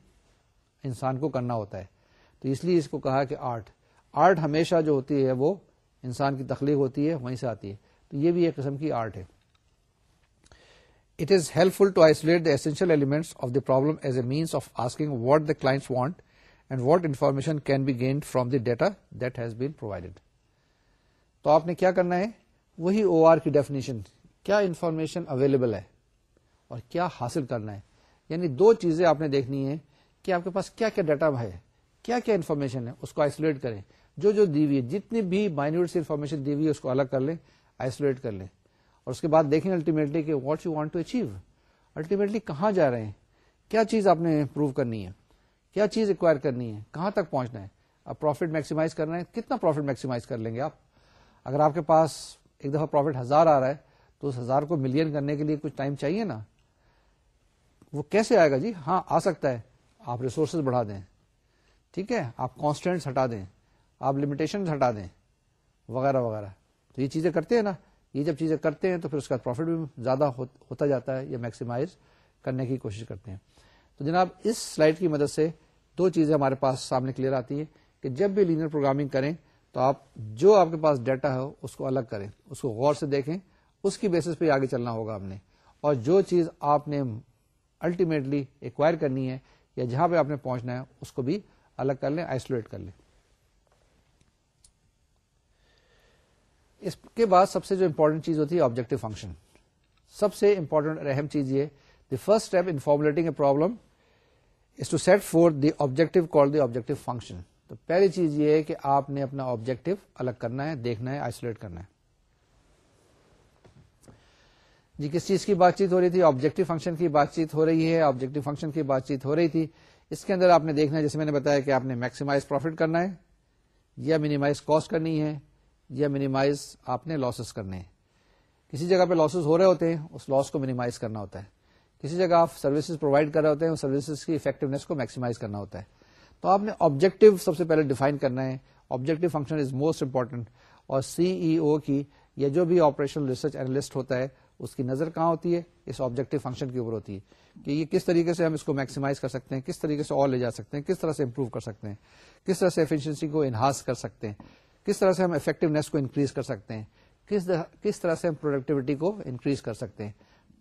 انسان کو کرنا ہوتا ہے۔ تو اس لیے اس کو کہا کہ آرٹ۔ آرٹ ہمیشہ جو ہوتی ہے وہ انسان کی تخلیق ہوتی ہے، وہیں سے آتی ہے۔ تو یہ بھی ایک قسم کی آرٹ ہے۔ It is helpful to isolate the essential elements of the problem as a means of asking what the clients want and what information can be gained from the data that has been provided تو آپ نے کیا کرنا ہے؟ وہی O R کی definition کیا information available ہے؟ اور کیا حاصل کرنا ہے؟ یعنی دو چیزیں آپ نے دیکھنی ہے کہ آپ کے پاس کیا کیا ڈیٹا ہے، کیا کیا انفارمیشن ہے، اس کو آئسولیٹ کریں۔ جو جو دی ہوئی ہے، جتنی بھی مائنیوٹ انفارمیشن دی ہوئی ہے، اس کو الگ کر لیں آئسولیٹ کر لیں۔ اور اس کے بعد دیکھیں الٹیمیٹلی کہ what you want to achieve ultimately کہاں جا رہے ہیں؟ کیا چیز آپ نے پروو کرنی ہے؟ کیا چیز ایکوائر کرنی ہے؟ کہاں تک پہنچنا ہے؟ اب پروفٹ میکسیمائز کر رہے ہیں کتنا پروفٹ میکسیمائز کر لیں گے آپ؟ اگر آپ کے پاس ایک دفعہ پروفٹ ہزار آ رہا ہے، تو اس ہزار کو ملین کرنے کے لیے کچھ ٹائم چاہیے نا؟ وہ کیسے آئے گا جی؟ ہاں آ سکتا ہے۔ آپ ریسورسز بڑھا دیں۔ ٹھیک ہے؟ آپ کانسٹینٹس ہٹا دیں۔ آپ لمیٹیشن ہٹا دیں۔ وغیرہ وغیرہ۔ تو یہ چیزیں کرتے ہیں نا۔ یہ جب چیزیں کرتے ہیں تو پھر اس کا پروفٹ بھی زیادہ ہوتا جاتا ہے یا میکسیمائز کرنے کی کوشش کرتے ہیں۔ تو جناب، اس سلائڈ کی مدد سے دو چیزیں ہمارے پاس سامنے کلیئر آتی ہیں کہ جب بھی لینئر پروگرامنگ کریں تو آپ جو آپ کے پاس ڈیٹا ہے اس کو الگ کریں، اس کو غور سے دیکھیں۔ اس کی بیسس پہ آگے چلنا ہوگا ہم نے۔ اور جو چیز آپ نے الٹیمیٹلی ایکوائر کرنی ہے یا جہاں پہ آپ نے پہنچنا ہے، اس کو بھی الگ کر لیں آئسولیٹ کر لیں۔ اس کے بعد سب سے جو امپورٹنٹ چیز ہوتی ہے آبجیکٹو فنکشن سب سے امپورٹنٹ اور اہم چیز یہ the first step in formulating a problem is to set forth the objective call the objective function تو پہلی چیز یہ ہے کہ آپ نے اپنا آبجیکٹو الگ کرنا ہے، دیکھنا ہے آئسولیٹ کرنا ہے۔ جی کس چیز کی بات چیت ہو رہی تھی؟ آبجیکٹو فنکشن کی بات چیت ہو رہی ہے آبجیکٹو فنکشن کی بات چیت ہو رہی تھی۔ اس کے اندر آپ نے دیکھنا ہے، جیسے میں نے بتایا کہ آپ نے میکسیمائز پروفٹ کرنا ہے، یا منیمائز کاسٹ کرنی ہے، یا منیمائز آپ نے لاسز کرنے ہیں۔ کسی جگہ پہ لاسز ہو رہے ہوتے ہیں، اس لاس کو منیمائز کرنا ہوتا ہے۔ کسی جگہ آپ سروسز پرووائڈ کر رہے ہوتے ہیں سروسز کی افیکٹونیس کو میکسیمائز کرنا ہوتا ہے۔ تو آپ نے آبجیکٹو سب سے پہلے ڈیفائن کرنا ہے۔ Objective function is most important اور سی ای او کی یا جو بھی آپریشن ریسرچ اینالسٹ ہوتا ہے اس کی نظر کہاں ہوتی ہے؟ اس آبجیکٹو فنکشن کے اوپر ہوتی ہے کہ یہ کس طریقے سے ہم اس کو میکسیمائز کر سکتے ہیں، کس طریقے سے اور لے جا سکتے ہیں، کس طرح سے امپروو کر سکتے ہیں، کس طرح سے ایفیشنسی کو انہانس کر سکتے ہیں، کس طرح سے ہم افیکٹونیس کو انکریز کر سکتے ہیں، کس طرح سے ہم پروڈکٹیوٹی کو انکریز کر سکتے ہیں۔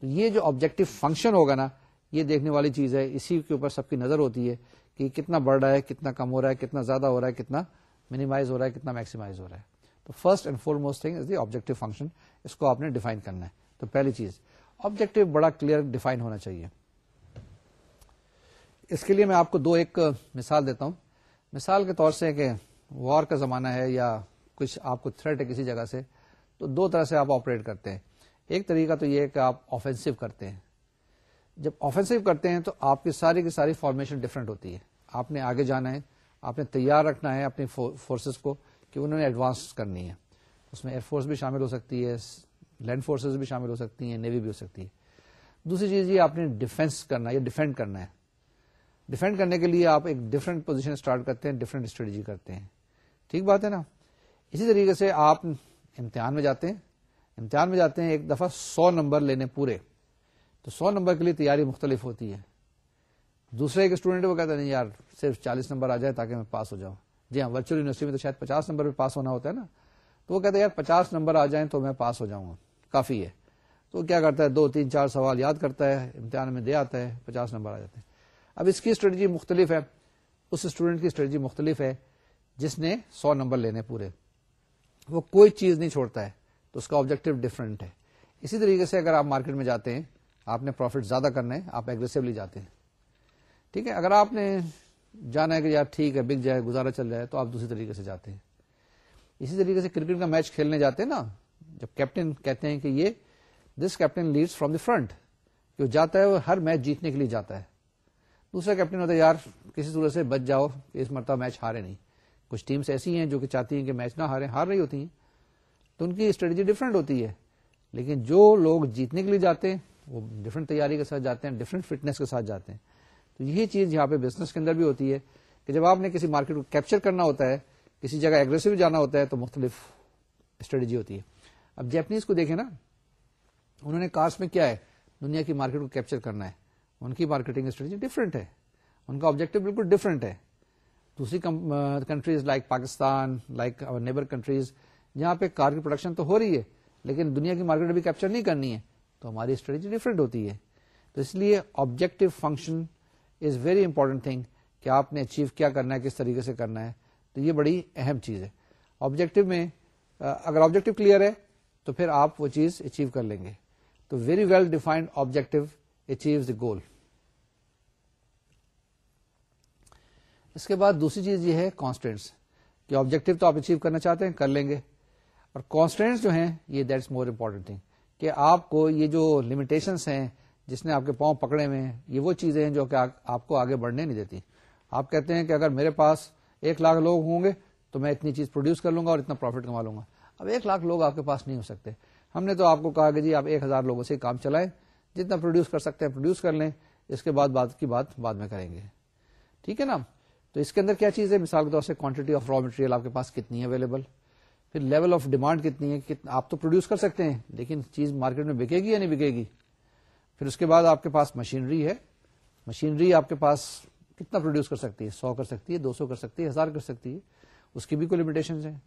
تو یہ جو آبجیکٹو فنکشن ہوگا نا، یہ دیکھنے والی چیز ہے۔ اسی کے اوپر سب کی نظر ہوتی ہے کہ کتنا بڑھ رہا ہے، کتنا کم ہو رہا ہے، کتنا زیادہ ہو رہا ہے، کتنا منیمائز ہو رہا ہے، کتنا میکسیمائز ہو رہا ہے۔ تو first and foremost thing is the objective function اس کو آپ نے ڈیفائن کرنا ہے۔ تو پہلی چیز آبجیکٹو بڑا کلیئر ڈیفائن ہونا چاہیے۔ اس کے لیے میں آپ کو دو ایک مثال دیتا ہوں۔ مثال کے طور سے کہ وار کا زمانہ ہے یا کچھ آپ کو تھریٹ ہے کسی جگہ سے، تو دو طرح سے آپ آپریٹ کرتے ہیں۔ ایک طریقہ تو یہ ہے کہ آپ آفینسو کرتے ہیں۔ جب آفینسو کرتے ہیں تو آپ کی ساری کی ساری فارمیشن ڈفرینٹ ہوتی ہے۔ آپ نے آگے جانا ہے، آپ نے تیار رکھنا ہے اپنی فورسز کو کہ انہوں نے ایڈوانس کرنی ہے۔ اس میں ایئر فورس بھی شامل ہو سکتی ہے لینڈ فورسز بھی شامل ہو سکتی ہیں، نیوی بھی ہو سکتی ہے دوسری چیز یہ آپ نے ڈیفینس کرنا ہے یا ڈیفینڈ کرنا ہے۔ ڈیفینڈ کرنے کے لیے آپ ایک ڈفرینٹ پوزیشن اسٹارٹ کرتے ہیں ڈفرینٹ اسٹریٹجی کرتے ہیں۔ ٹھیک بات ہے نا؟ اسی طریقے سے آپ امتحان میں جاتے ہیں۔ امتحان میں جاتے ہیں، ایک دفعہ سو نمبر لینے پورے۔ تو سو نمبر کے لیے تیاری مختلف ہوتی ہے۔ دوسرے ایک اسٹوڈنٹ وہ کہتے ہیں یار، صرف چالیس نمبر آ جائے تاکہ میں پاس ہو جاؤں۔ جی ہاں ورچوئل یونیورسٹی میں تو شاید پچاس نمبر پہ پاس ہونا ہوتا ہے نا۔ تو وہ کہتے ہیں یار، پچاس نمبر آ جائیں تو میں پاس ہو جاؤں گا۔ کافی ہے۔ تو کیا کرتا ہے؟ دو، تین، چار سوال یاد کرتا ہے، امتحان میں دے آتا ہے، پچاس نمبر آ جاتے ہیں۔ اب اس کی اسٹریٹجی مختلف ہے۔ اس اسٹوڈنٹ کی اسٹریٹجی مختلف ہے۔ جس نے سو نمبر لینے پورے۔ وہ کوئی چیز نہیں چھوڑتا ہے۔ تو اس کا آبجیکٹو ڈفرنٹ ہے۔ اسی طریقے سے اگر آپ مارکیٹ میں جاتے ہیں، آپ نے پروفٹ زیادہ کرنا ہے، آپ ایگریسولی جاتے ہیں۔ ٹھیک ہے؟ اگر آپ نے جانا ہے کہ یار ٹھیک ہے، بک جائے، گزارا چل جائے تو آپ دوسری طریقے سے جاتے ہیں۔ اسی طریقے سے کرکٹ کا میچ کھیلنے جاتے ہیں نا۔ جب کیپٹن کہتے ہیں کہ یہ this captain leads from the front جو جاتا ہے وہ ہر میچ جیتنے کے لیے جاتا ہے۔ دوسرا کیپٹن ہوتا ہے، یار کسی صورت سے بچ جاؤ کہ اس مرتبہ میچ ہارے نہیں۔ کچھ ٹیمس ایسی ہیں جو کہ چاہتی ہیں کہ میچ نہ ہارے، ہار رہی ہوتی ہیں۔ تو ان کی اسٹریٹجی ڈفرینٹ ہوتی ہے۔ لیکن جو لوگ جیتنے کے لیے جاتے ہیں، وہ ڈفرینٹ تیاری کے ساتھ جاتے ہیں ڈفرینٹ فٹنس کے ساتھ جاتے ہیں۔ تو یہی چیز یہاں پہ بزنس کے اندر بھی ہوتی ہے کہ جب آپ نے کسی مارکیٹ کو کیپچر کرنا ہوتا ہے، کسی جگہ ایگریسو جانا ہوتا ہے، تو مختلف اسٹریٹجی ہوتی ہے۔ اب جیپنیز کو دیکھیں نا، انہوں نے کارس میں کیا ہے؟ دنیا کی مارکیٹ کو کیپچر کرنا ہے۔ ان کی مارکیٹنگ اسٹریٹجی ڈفرینٹ ہے۔ ان کا آبجیکٹو بالکل ڈفرینٹ ہے۔ دوسری countries like Pakistan like neighbour countries جہاں پہ کار کی پروڈکشن تو ہو رہی ہے، لیکن دنیا کی مارکیٹ بھی کیپچر نہیں کرنی ہے۔ تو ہماری اسٹریٹجی ڈفرینٹ ہوتی ہے۔ تو اس لیے objective function is very important thing کہ آپ نے اچیو کیا کرنا ہے، کس طریقے سے کرنا ہے۔ تو یہ بڑی اہم چیز ہے۔ آبجیکٹو میں اگر آبجیکٹو کلیئر ہے تو پھر آپ وہ چیز اچیو کر لیں گے۔ تو very well defined objective achieve the goal اس کے بعد دوسری چیز یہ ہے کانسٹینٹس کہ آبجیکٹو تو آپ اچیو کرنا چاہتے ہیں، کر لیں گے۔ اور کانسٹینٹس جو ہیں، یہ دیٹس مور امپورٹنٹ تھنگ کہ آپ کو یہ جو لمیٹیشنس ہیں، جس نے آپ کے پاؤں پکڑے ہوئے ہیں، یہ وہ چیزیں ہیں جو کہ آپ کو آگے بڑھنے نہیں دیتی۔ آپ کہتے ہیں کہ اگر میرے پاس ایک لاکھ لوگ ہوں گے، تو میں اتنی چیز پروڈیوس کر لوں گا اور اتنا پروفٹ کما لوں گا۔ اب ایک لاکھ لوگ آپ کے پاس نہیں ہو سکتے۔ ہم نے تو آپ کو کہا کہ جی آپ ایک ہزار لوگوں سے کام چلائیں، جتنا پروڈیوس کر سکتے ہیں پروڈیوس کر لیں، اس کے بعد بات کی بات بعد میں کریں گے۔ ٹھیک ہے نا؟ تو اس کے اندر کیا چیز ہے؟ مثال کے طور سے کوانٹٹی آف را مٹیریل آپ کے پاس کتنی ہے اویلیبل پھر لیول آف ڈیمانڈ کتنی ہے؟ آپ تو پروڈیوس کر سکتے ہیں، لیکن چیز مارکیٹ میں بکے گی یا نہیں بکے گی؟ پھر اس کے بعد آپ کے پاس مشینری ہے۔ مشینری آپ کے پاس کتنا پروڈیوس کر سکتی ہے؟ سو کر سکتی ہے، دو سو کر سکتی ہے، ہزار کر سکتی ہے۔ اس کی بھی کوئی لمیٹیشن ہیں۔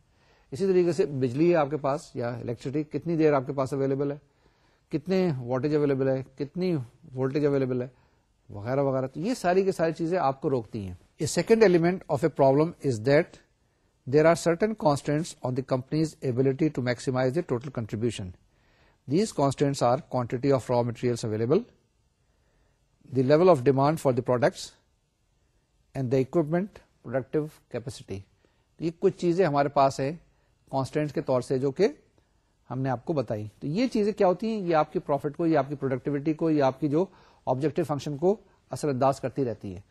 اسی طریقے سے بجلی ہے آپ کے پاس یا الیکٹریسٹی کتنی دیر آپ کے پاس اویلیبل ہے؟ کتنے واٹیج اویلیبل ہے؟ کتنی وولٹیج اویلیبل ہے؟ وغیرہ وغیرہ۔ تو یہ ساری کی ساری چیزیں آپ کو روکتی ہیں۔ A second element of a problem is that there are certain constraints on the company's ability to maximise the total contribution these constraints are quantity of raw material available the level of demand for the products and the equipment productive capacity یہ کچھ چیزیں ہمارے پاس ہے constant کے طور سے جو کہ ہم نے آپ کو بتائی۔ تو یہ چیزیں کیا ہوتی ہیں؟ یہ آپ کی پروفٹ کو یا آپ کی پروڈکٹیوٹی کو یا آپ کی جو آبجیکٹو فنکشن کو اثر انداز کرتی رہتی ہے۔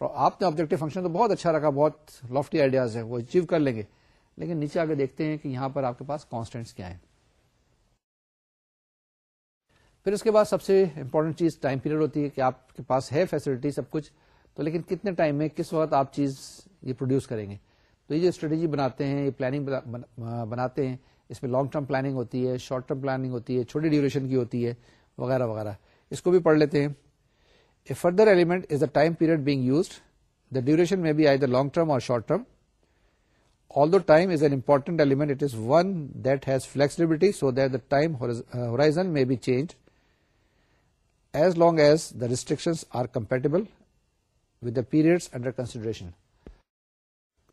آپ نے آبجیکٹو فنکشن تو بہت اچھا رکھا، بہت لافٹی آئیڈیاز ہیں، وہ اچیو کر لیں گے۔ لیکن نیچے آگے دیکھتے ہیں کہ یہاں پر آپ کے پاس کانسٹینٹس کیا ہیں۔ پھر اس کے بعد سب سے امپورٹنٹ چیز ٹائم پیریڈ ہوتی ہے کہ آپ کے پاس ہے فیسلٹی سب کچھ، تو لیکن کتنے ٹائم میں، کس وقت آپ چیز یہ پروڈیوس کریں گے؟ تو یہ جو اسٹریٹجی بناتے ہیں، یہ پلاننگ بناتے ہیں، اس میں لانگ ٹرم پلاننگ ہوتی ہے شارٹ ٹرم پلاننگ ہوتی ہے چھوٹی ڈیوریشن کی ہوتی ہے، وغیرہ وغیرہ۔ اس کو بھی پڑھ لیتے ہیں۔ A further element is the time period being used the duration may be I the long term or short term although time is an important element it is one that has flexibility so that the time horizon may be change as long as the restriction are compatible with the period under consideration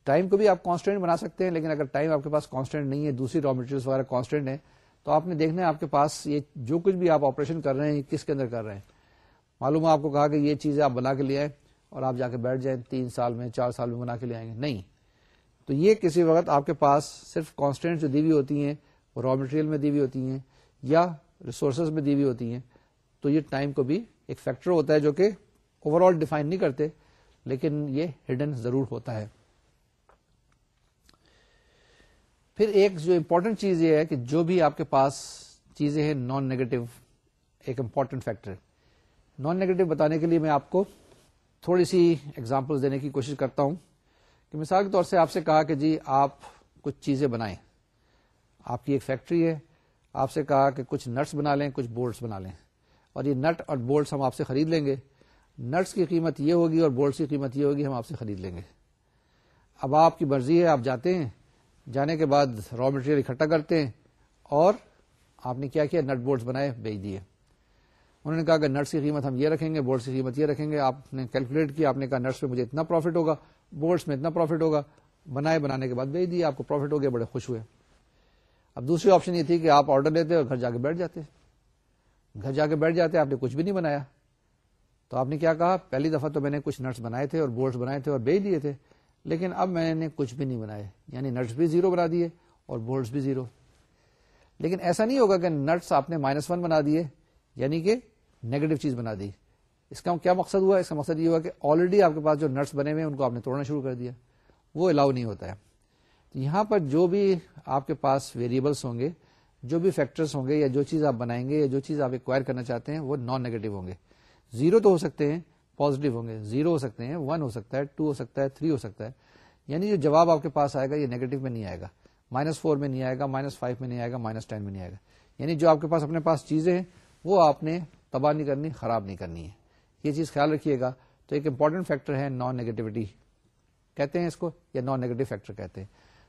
time کو بھی آپ constant بنا سکتے ہیں، لیکن اگر time آپ کے پاس کانسٹینٹ نہیں ہے، دوسری را مٹیریل وغیرہ کانسٹینٹ ہے تو آپ نے دیکھنا ہے آپ کے پاس یہ جو کچھ بھی آپ آپریشن کر رہے ہیں کس کے اندر کر رہے ہیں؟ معلوم ہے آپ کو کہا کہ یہ چیزیں آپ بنا کے لے آئے اور آپ جا کے بیٹھ جائیں، تین سال میں، چار سال میں بنا کے لے آئیں گے۔ نہیں۔ تو یہ کسی وقت آپ کے پاس صرف کانسٹینٹ جو دیوی ہوتی ہیں وہ را مٹیریل میں دیوی ہوتی ہیں یا ریسورسز میں دیوی ہوتی ہیں، تو یہ ٹائم کو بھی ایک فیکٹر ہوتا ہے جو کہ اوور آل ڈیفائن نہیں کرتے، لیکن یہ ہڈن ضرور ہوتا ہے۔ پھر ایک جو امپورٹنٹ چیز یہ ہے کہ جو بھی آپ کے پاس چیزیں ہیں نان نیگیٹو ایک امپورٹنٹ فیکٹر نان نیگیٹو بتانے کے لیے میں آپ کو تھوڑی سی ایگزامپل دینے کی کوشش کرتا ہوں کہ مثال کے طور سے آپ سے کہا کہ جی آپ کچھ چیزیں بنائیں۔ آپ کی ایک فیکٹری ہے، آپ سے کہا کہ کچھ نٹس بنا لیں، کچھ بولٹس بنا لیں۔ اور یہ نٹ اور بولٹس ہم آپ سے خرید لیں گے۔ نٹس کی قیمت یہ ہوگی اور بولٹس کی قیمت یہ ہوگی، ہم آپ سے خرید لیں گے۔ اب آپ کی مرضی ہے، آپ جاتے ہیں۔ جانے کے بعد را مٹیریل اکٹھا کرتے ہیں اور آپ نے کیا کیا؟ نٹ بورڈ بنائے، بیچ دیے۔ انہوں نے کہا کہ نٹس کی قیمت ہم یہ رکھیں گے بورڈس کی قیمت یہ رکھیں گے۔ آپ نے کیلکولیٹ کیا، آپ نے کہا نٹس پہ مجھے اتنا پروفٹ ہوگا بورڈس میں اتنا پروفٹ ہوگا۔ بنائے، بنانے کے بعد بیچ دیے، آپ کو پروفٹ ہو گیا، بڑے خوش ہوئے۔ اب دوسری آپشن یہ تھی کہ آپ آرڈر لیتے اور گھر جا کے بیٹھ جاتے۔ گھر جا کے بیٹھ جاتے، آپ نے کچھ بھی نہیں بنایا۔ تو آپ نے کیا کہا؟ پہلی دفعہ تو میں نے کچھ نٹس بنائے تھے اور بورڈس بنائے تھے اور بیچ دیے تھے۔ لیکن اب میں نے کچھ بھی نہیں بنائے۔ یعنی نٹس بھی زیرو بنا دیے اور بورڈس بھی زیرو۔ لیکن ایسا نہیں ہوگا کہ نٹس آپ نے مائنس ون بنا دیے یعنی کہ نیگیٹو چیز بنا دی۔ اس کا کیا مقصد ہوا؟ اس کا مقصد یہ ہوا کہ آلریڈی آپ کے پاس جو نٹس بنے ہوئے ان کو آپ نے توڑنا شروع کر دیا۔ وہ الاؤ نہیں ہوتا ہے۔ یہاں پر جو بھی آپ کے پاس ویریبلس ہوں گے، جو بھی فیکٹرس ہوں گے، یا جو چیز آپ بنائیں گے، یا جو چیز آپ ایکوائر کرنا چاہتے ہیں، وہ نان نیگیٹو ہوں گے۔ زیرو تو ہو سکتے ہیں پوزیٹو ہوں گے. زیرو ہو سکتے ہیں ون ہو سکتا ہے ٹو ہو سکتا ہے تھری ہو سکتا ہے. یعنی جو جواب آپ کے پاس آئے گا، یہ نیگیٹو میں نہیں آئے گا. مائنس فور میں نہیں آئے گا مائنس فائیو میں نہیں آئے گا مائنس ٹین میں نہیں آئے گا. یعنی جو آپ کے پاس اپنے پاس چیزیں ہیں، وہ آپ نے تباہ نہیں کرنی، خراب نہیں کرنی ہے یہ چیز خیال رکھیے گا. تو ایک امپورٹنٹ فیکٹر ہے نان نیگیٹوٹی کہتے ہیں اس کو یا نان نیگیٹو فیکٹر کہتے ہیں.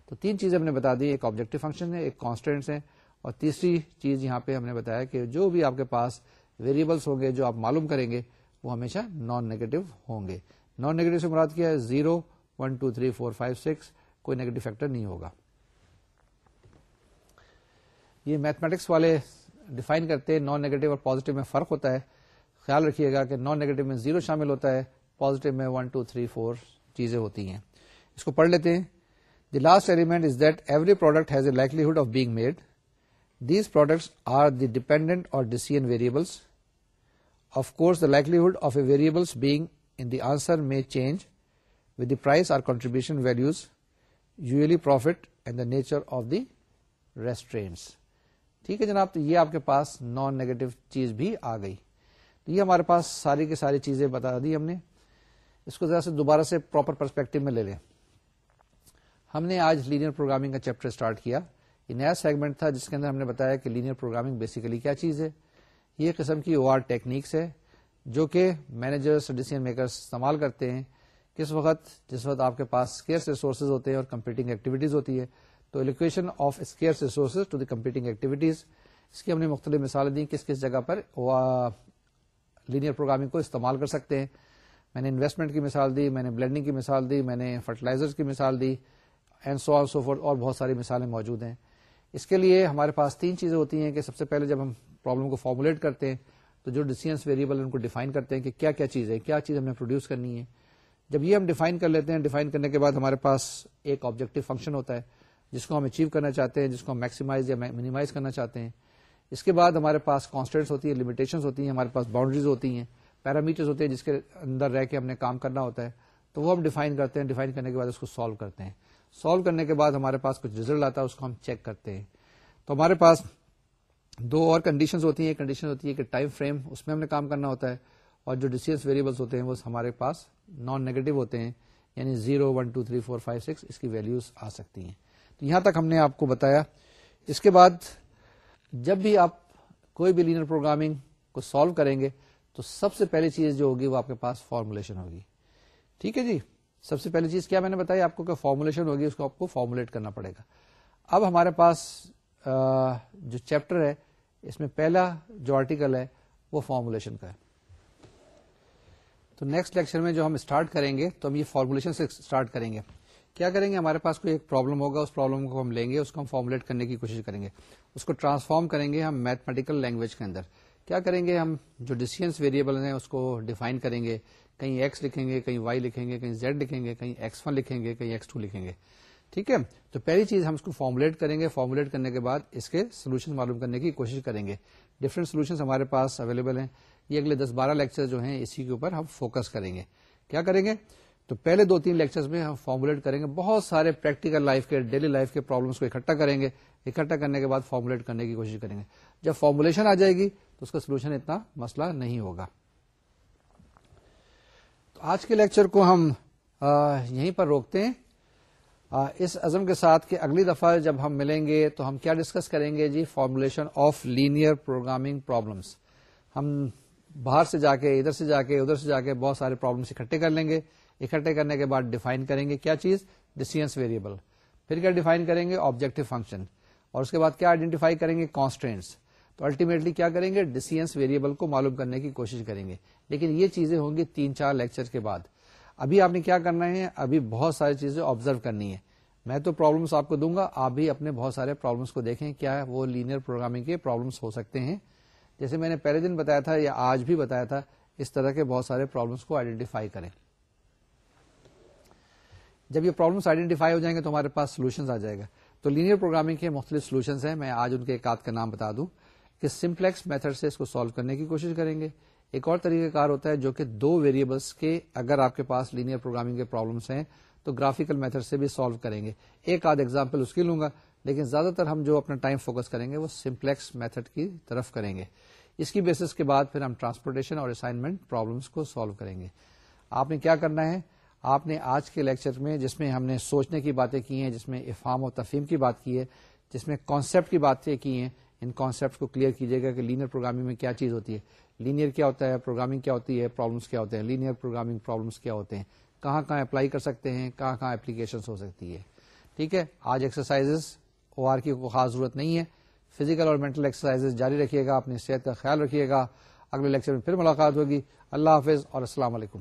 تو تین چیزیں ہم نے بتا دی. ایک آبجیکٹو فنکشن ہے، ایک کانسٹینٹس ہیں. اور تیسری چیز یہاں پہ ہم نے بتایا کہ جو بھی آپ کے پاس ویریبلس ہوں گے، جو آپ معلوم کریں گے وہ ہمیشہ نان نیگیٹو ہوں گے۔ نان نیگیٹو سے مراد کیا ہے؟ Zero one two three four five six کوئی نیگیٹو فیکٹر نہیں ہوگا۔ یہ میتھمیٹکس والے ڈیفائن کرتے ہیں نان نیگیٹو اور پازیٹو میں فرق ہوتا ہے۔ خیال رکھیے گا کہ نان نیگیٹو میں زیرو شامل ہوتا ہے پازیٹو میں ون ٹو تھری فور چیزیں ہوتی ہیں۔ اس کو پڑھ لیتے ہیں۔ The last element is that every product has a likelihood of being made these products are the dependent or decision variables of course the likelihood of a variables being in the answer may change with the price or contribution values usually profit and the nature of the restrictions ٹھیک ہے جناب، تو یہ آپ کے پاس non negative چیز بھی آ گئی۔ تو یہ ہمارے پاس ساری کی ساری چیزیں بتا دی ہم نے۔ اس کو ذرا سے دوبارہ سے پراپر پرسپیکٹو میں لے لیں۔ ہم نے آج لینئر پروگرامنگ کا چیپٹر اسٹارٹ کیا۔ یہ نیا سیگمنٹ تھا جس کے اندر ہم نے بتایا کہ لینئر پروگرامنگ بیسیکلی کیا چیز ہے۔ یہ قسم کی او آر ٹیکنیکس ہے جو کہ مینیجرس ڈیسیزن میکرس استعمال کرتے ہیں کس وقت، جس وقت آپ کے پاس اسکیئرس ریسورسز ہوتے ہیں اور کمپیٹنگ ایکٹیویٹیز ہوتی ہے تو allocation of scarce resources to the competing activities اس کی ہم نے مختلف مثالیں دی کس کس جگہ پر لینئر پروگرامنگ کو استعمال کر سکتے ہیں۔ میں نے انویسٹمنٹ کی مثال دی، میں نے بلینڈنگ کی مثال دی، میں نے فرٹیلائزر کی مثال the and so so four اور بہت ساری مثالیں موجود ہیں۔ اس کے لیے ہمارے پاس تین چیزیں ہوتی ہیں کہ سب سے پہلے جب ہم پرابلم کو فارمولیٹ کرتے ہیں، تو جو ڈیسیزنس ویریبل ان کو ڈیفائن کرتے ہیں کہ کیا کیا چیز ہے، کیا چیز ہمیں پروڈیوس کرنی ہے۔ جب یہ ہم ڈیفائن کر لیتے ہیں ڈیفائن کرنے کے بعد ہمارے پاس ایک آبجیکٹو فنکشن ہوتا ہے، جس کو ہم اچیو کرنا چاہتے ہیں، جس کو ہم میکسیمائز یا منیمائز کرنا چاہتے ہیں۔ اس کے بعد ہمارے پاس کانسٹینٹس ہوتی ہیں لمیٹیشن ہوتی ہیں، ہمارے پاس باؤنڈریز ہوتی ہیں پیرامیٹرز ہوتے ہیں جس کے اندر رہ کے ہم نے کام کرنا ہوتا ہے۔ تو وہ ہم ڈیفائن کرتے ہیں ڈیفائن کرنے کے بعد اس کو سالو کرتے ہیں۔ سالو کرنے کے بعد ہمارے پاس کچھ ریزلٹ آتا ہے، اس کو ہم چیک کرتے ہیں۔ تو ہمارے پاس دو اور کنڈیشن ہوتی ہیں کنڈیشن ہوتی ہے کہ ٹائم فریم اس میں ہم نے کام کرنا ہوتا ہے، اور جو ڈیسیز ویریبلس ہوتے ہیں، وہ ہمارے پاس نان نیگیٹو ہوتے ہیں یعنی zero one two three four five six اس کی ویلوز آ سکتی ہیں۔ تو یہاں تک ہم نے آپ کو بتایا۔ اس کے بعد جب بھی آپ کوئی بھی لینر پروگرامنگ کو سالو کریں گے، تو سب سے پہلی چیز جو ہوگی، وہ آپ کے پاس فارمولیشن ہوگی۔ ٹھیک ہے جی؟ سب سے پہلی چیز کیا میں نے بتایا آپ کو؟ کہ فارمولیشن ہوگی، اس کو آپ کو فارمولیٹ کرنا پڑے گا۔ اب ہمارے پاس جو چیپٹر ہے، اس میں پہلا جو آرٹیکل ہے، وہ فارمولیشن کا ہے۔ تو نیکسٹ لیکچر میں جو ہم اسٹارٹ کریں گے، تو ہم یہ فارمولیشن سے اسٹارٹ کریں گے۔ کیا کریں گے؟ ہمارے پاس کوئی ایک پرابلم ہوگا، اس پرابلم کو ہم لیں گے، اس کو ہم فارمولیٹ کرنے کی کوشش کریں گے۔ اس کو ٹرانسفارم کریں گے ہم میتھمیٹیکل لینگویج کے اندر۔ کیا کریں گے؟ ہم جو ڈسٹینس ویریبل ہیں، اس کو ڈیفائن کریں گے۔ کہیں ایکس لکھیں گے، کہیں وائی لکھیں گے، کہیں زیڈ لکھیں گے، کہیں ایکس ون لکھیں گے، کہیں ایکس ٹو لکھیں گے۔ ٹھیک ہے؟ تو پہلی چیز ہم اس کو فارمولیٹ کریں گے۔ فارمولیٹ کرنے کے بعد اس کے سولوشن معلوم کرنے کی کوشش کریں گے۔ ڈفرنٹ سولوشن ہمارے پاس اویلیبل ہیں۔ یہ اگلے دس بارہ لیکچر جو ہیں اسی کے اوپر ہم فوکس کریں گے۔ کیا کریں گے؟ تو پہلے دو تین لیکچرز میں ہم فارمولیٹ کریں گے۔ بہت سارے پریکٹیکل لائف کے ڈیلی لائف کے پرابلمس کو اکٹھا کریں گے۔ اکٹھا کرنے کے بعد فارمولیٹ کرنے کی کوشش کریں گے۔ جب فارمولیشن آ جائے گی تو اس کا سولوشن اتنا مسئلہ نہیں ہوگا۔ تو آج کے لیکچر کو ہم یہیں پر روکتے ہیں۔ اس عزم کے ساتھ کہ اگلی دفعہ جب ہم ملیں گے تو ہم کیا ڈسکس کریں گے؟ جی formulation of linear programming problems ہم باہر سے جا کے، ادھر سے جا کے، ادھر سے جا کے بہت سارے پرابلمس اکٹھے کر لیں گے۔ اکٹھے کرنے کے بعد ڈیفائن کریں گے کیا چیز؟ ڈسٹینس ویریبل پھر کیا ڈیفائن کریں گے؟ آبجیکٹو فنکشن اور اس کے بعد کیا آئیڈینٹیفائی کریں گے؟ کانسٹینٹس تو الٹیمیٹلی کیا کریں گے؟ ڈسٹینس ویریبل کو معلوم کرنے کی کوشش کریں گے۔ لیکن یہ چیزیں ہوں گی تین چار لیکچر کے بعد۔ ابھی آپ نے کیا کرنا ہے؟ ابھی بہت ساری چیزیں آبزرو کرنی ہے میں تو پرابلمس آپ کو دوں گا، آپ بھی اپنے بہت سارے پرابلمس کو دیکھیں، کیا وہ لینئر پروگرامنگ کے پرابلمس ہو سکتے ہیں۔ جیسے میں نے پہلے دن بتایا تھا یا آج بھی بتایا تھا، اس طرح کے بہت سارے پرابلمس کو آئیڈینٹیفائی کریں۔ جب یہ پرابلمس آئیڈینٹیفائی ہو جائیں گے تو ہمارے پاس سولوشن آ جائے گا۔ تو لینئر پروگرامنگ کے مختلف سولوشنس ہیں، میں آج ان کے ایک آدھ کا نام بتا دوں۔ کہ سمپلیکس میتھڈ سے اس کو سالو کرنے کی کوشش کریں گے۔ ایک اور طریقہ کار ہوتا ہے جو کہ دو ویریبلس کے اگر آپ کے پاس لینئر پروگرامنگ کے پرابلمس ہیں، تو گرافیکل میتھڈ سے بھی سالو کریں گے۔ ایک آدھ ایگزامپل اس کی لوں گا، لیکن زیادہ تر ہم جو اپنا ٹائم فوکس کریں گے وہ سمپلیکس میتھڈ کی طرف کریں گے۔ اس کی بیسس کے بعد پھر ہم ٹرانسپورٹیشن اور اسائنمنٹ پرابلمس کو سالو کریں گے۔ آپ نے کیا کرنا ہے؟ آپ نے آج کے لیکچر میں جس میں ہم نے سوچنے کی باتیں کی ہیں، جس میں افہام و تفہیم کی بات کی ہے، جس میں کانسیپٹ کی باتیں کی ہیں، ان کانسیپٹ کو کلیئر کیجیے گا کہ لینئر پروگرامنگ میں کیا چیز ہوتی ہے۔ لینئر کیا ہوتا ہے پروگرامنگ کیا ہوتی ہے پرابلمس کیا ہوتے ہیں لینئر پروگرامنگ پرابلمس کیا ہوتے ہیں، کہاں کہاں اپلائی کر سکتے ہیں، کہاں کہاں اپلیکیشن ہو سکتی ہے ٹھیک ہے؟ آج ایکسرسائز او آر کی کوئی خاص ضرورت نہیں ہے. فزیکل اور مینٹل ایکسرسائز جاری رکھیے گا، اپنی صحت کا خیال رکھیے گا. اگلے لیکچر میں پھر ملاقات ہوگی. اللہ حافظ اور السلام علیکم.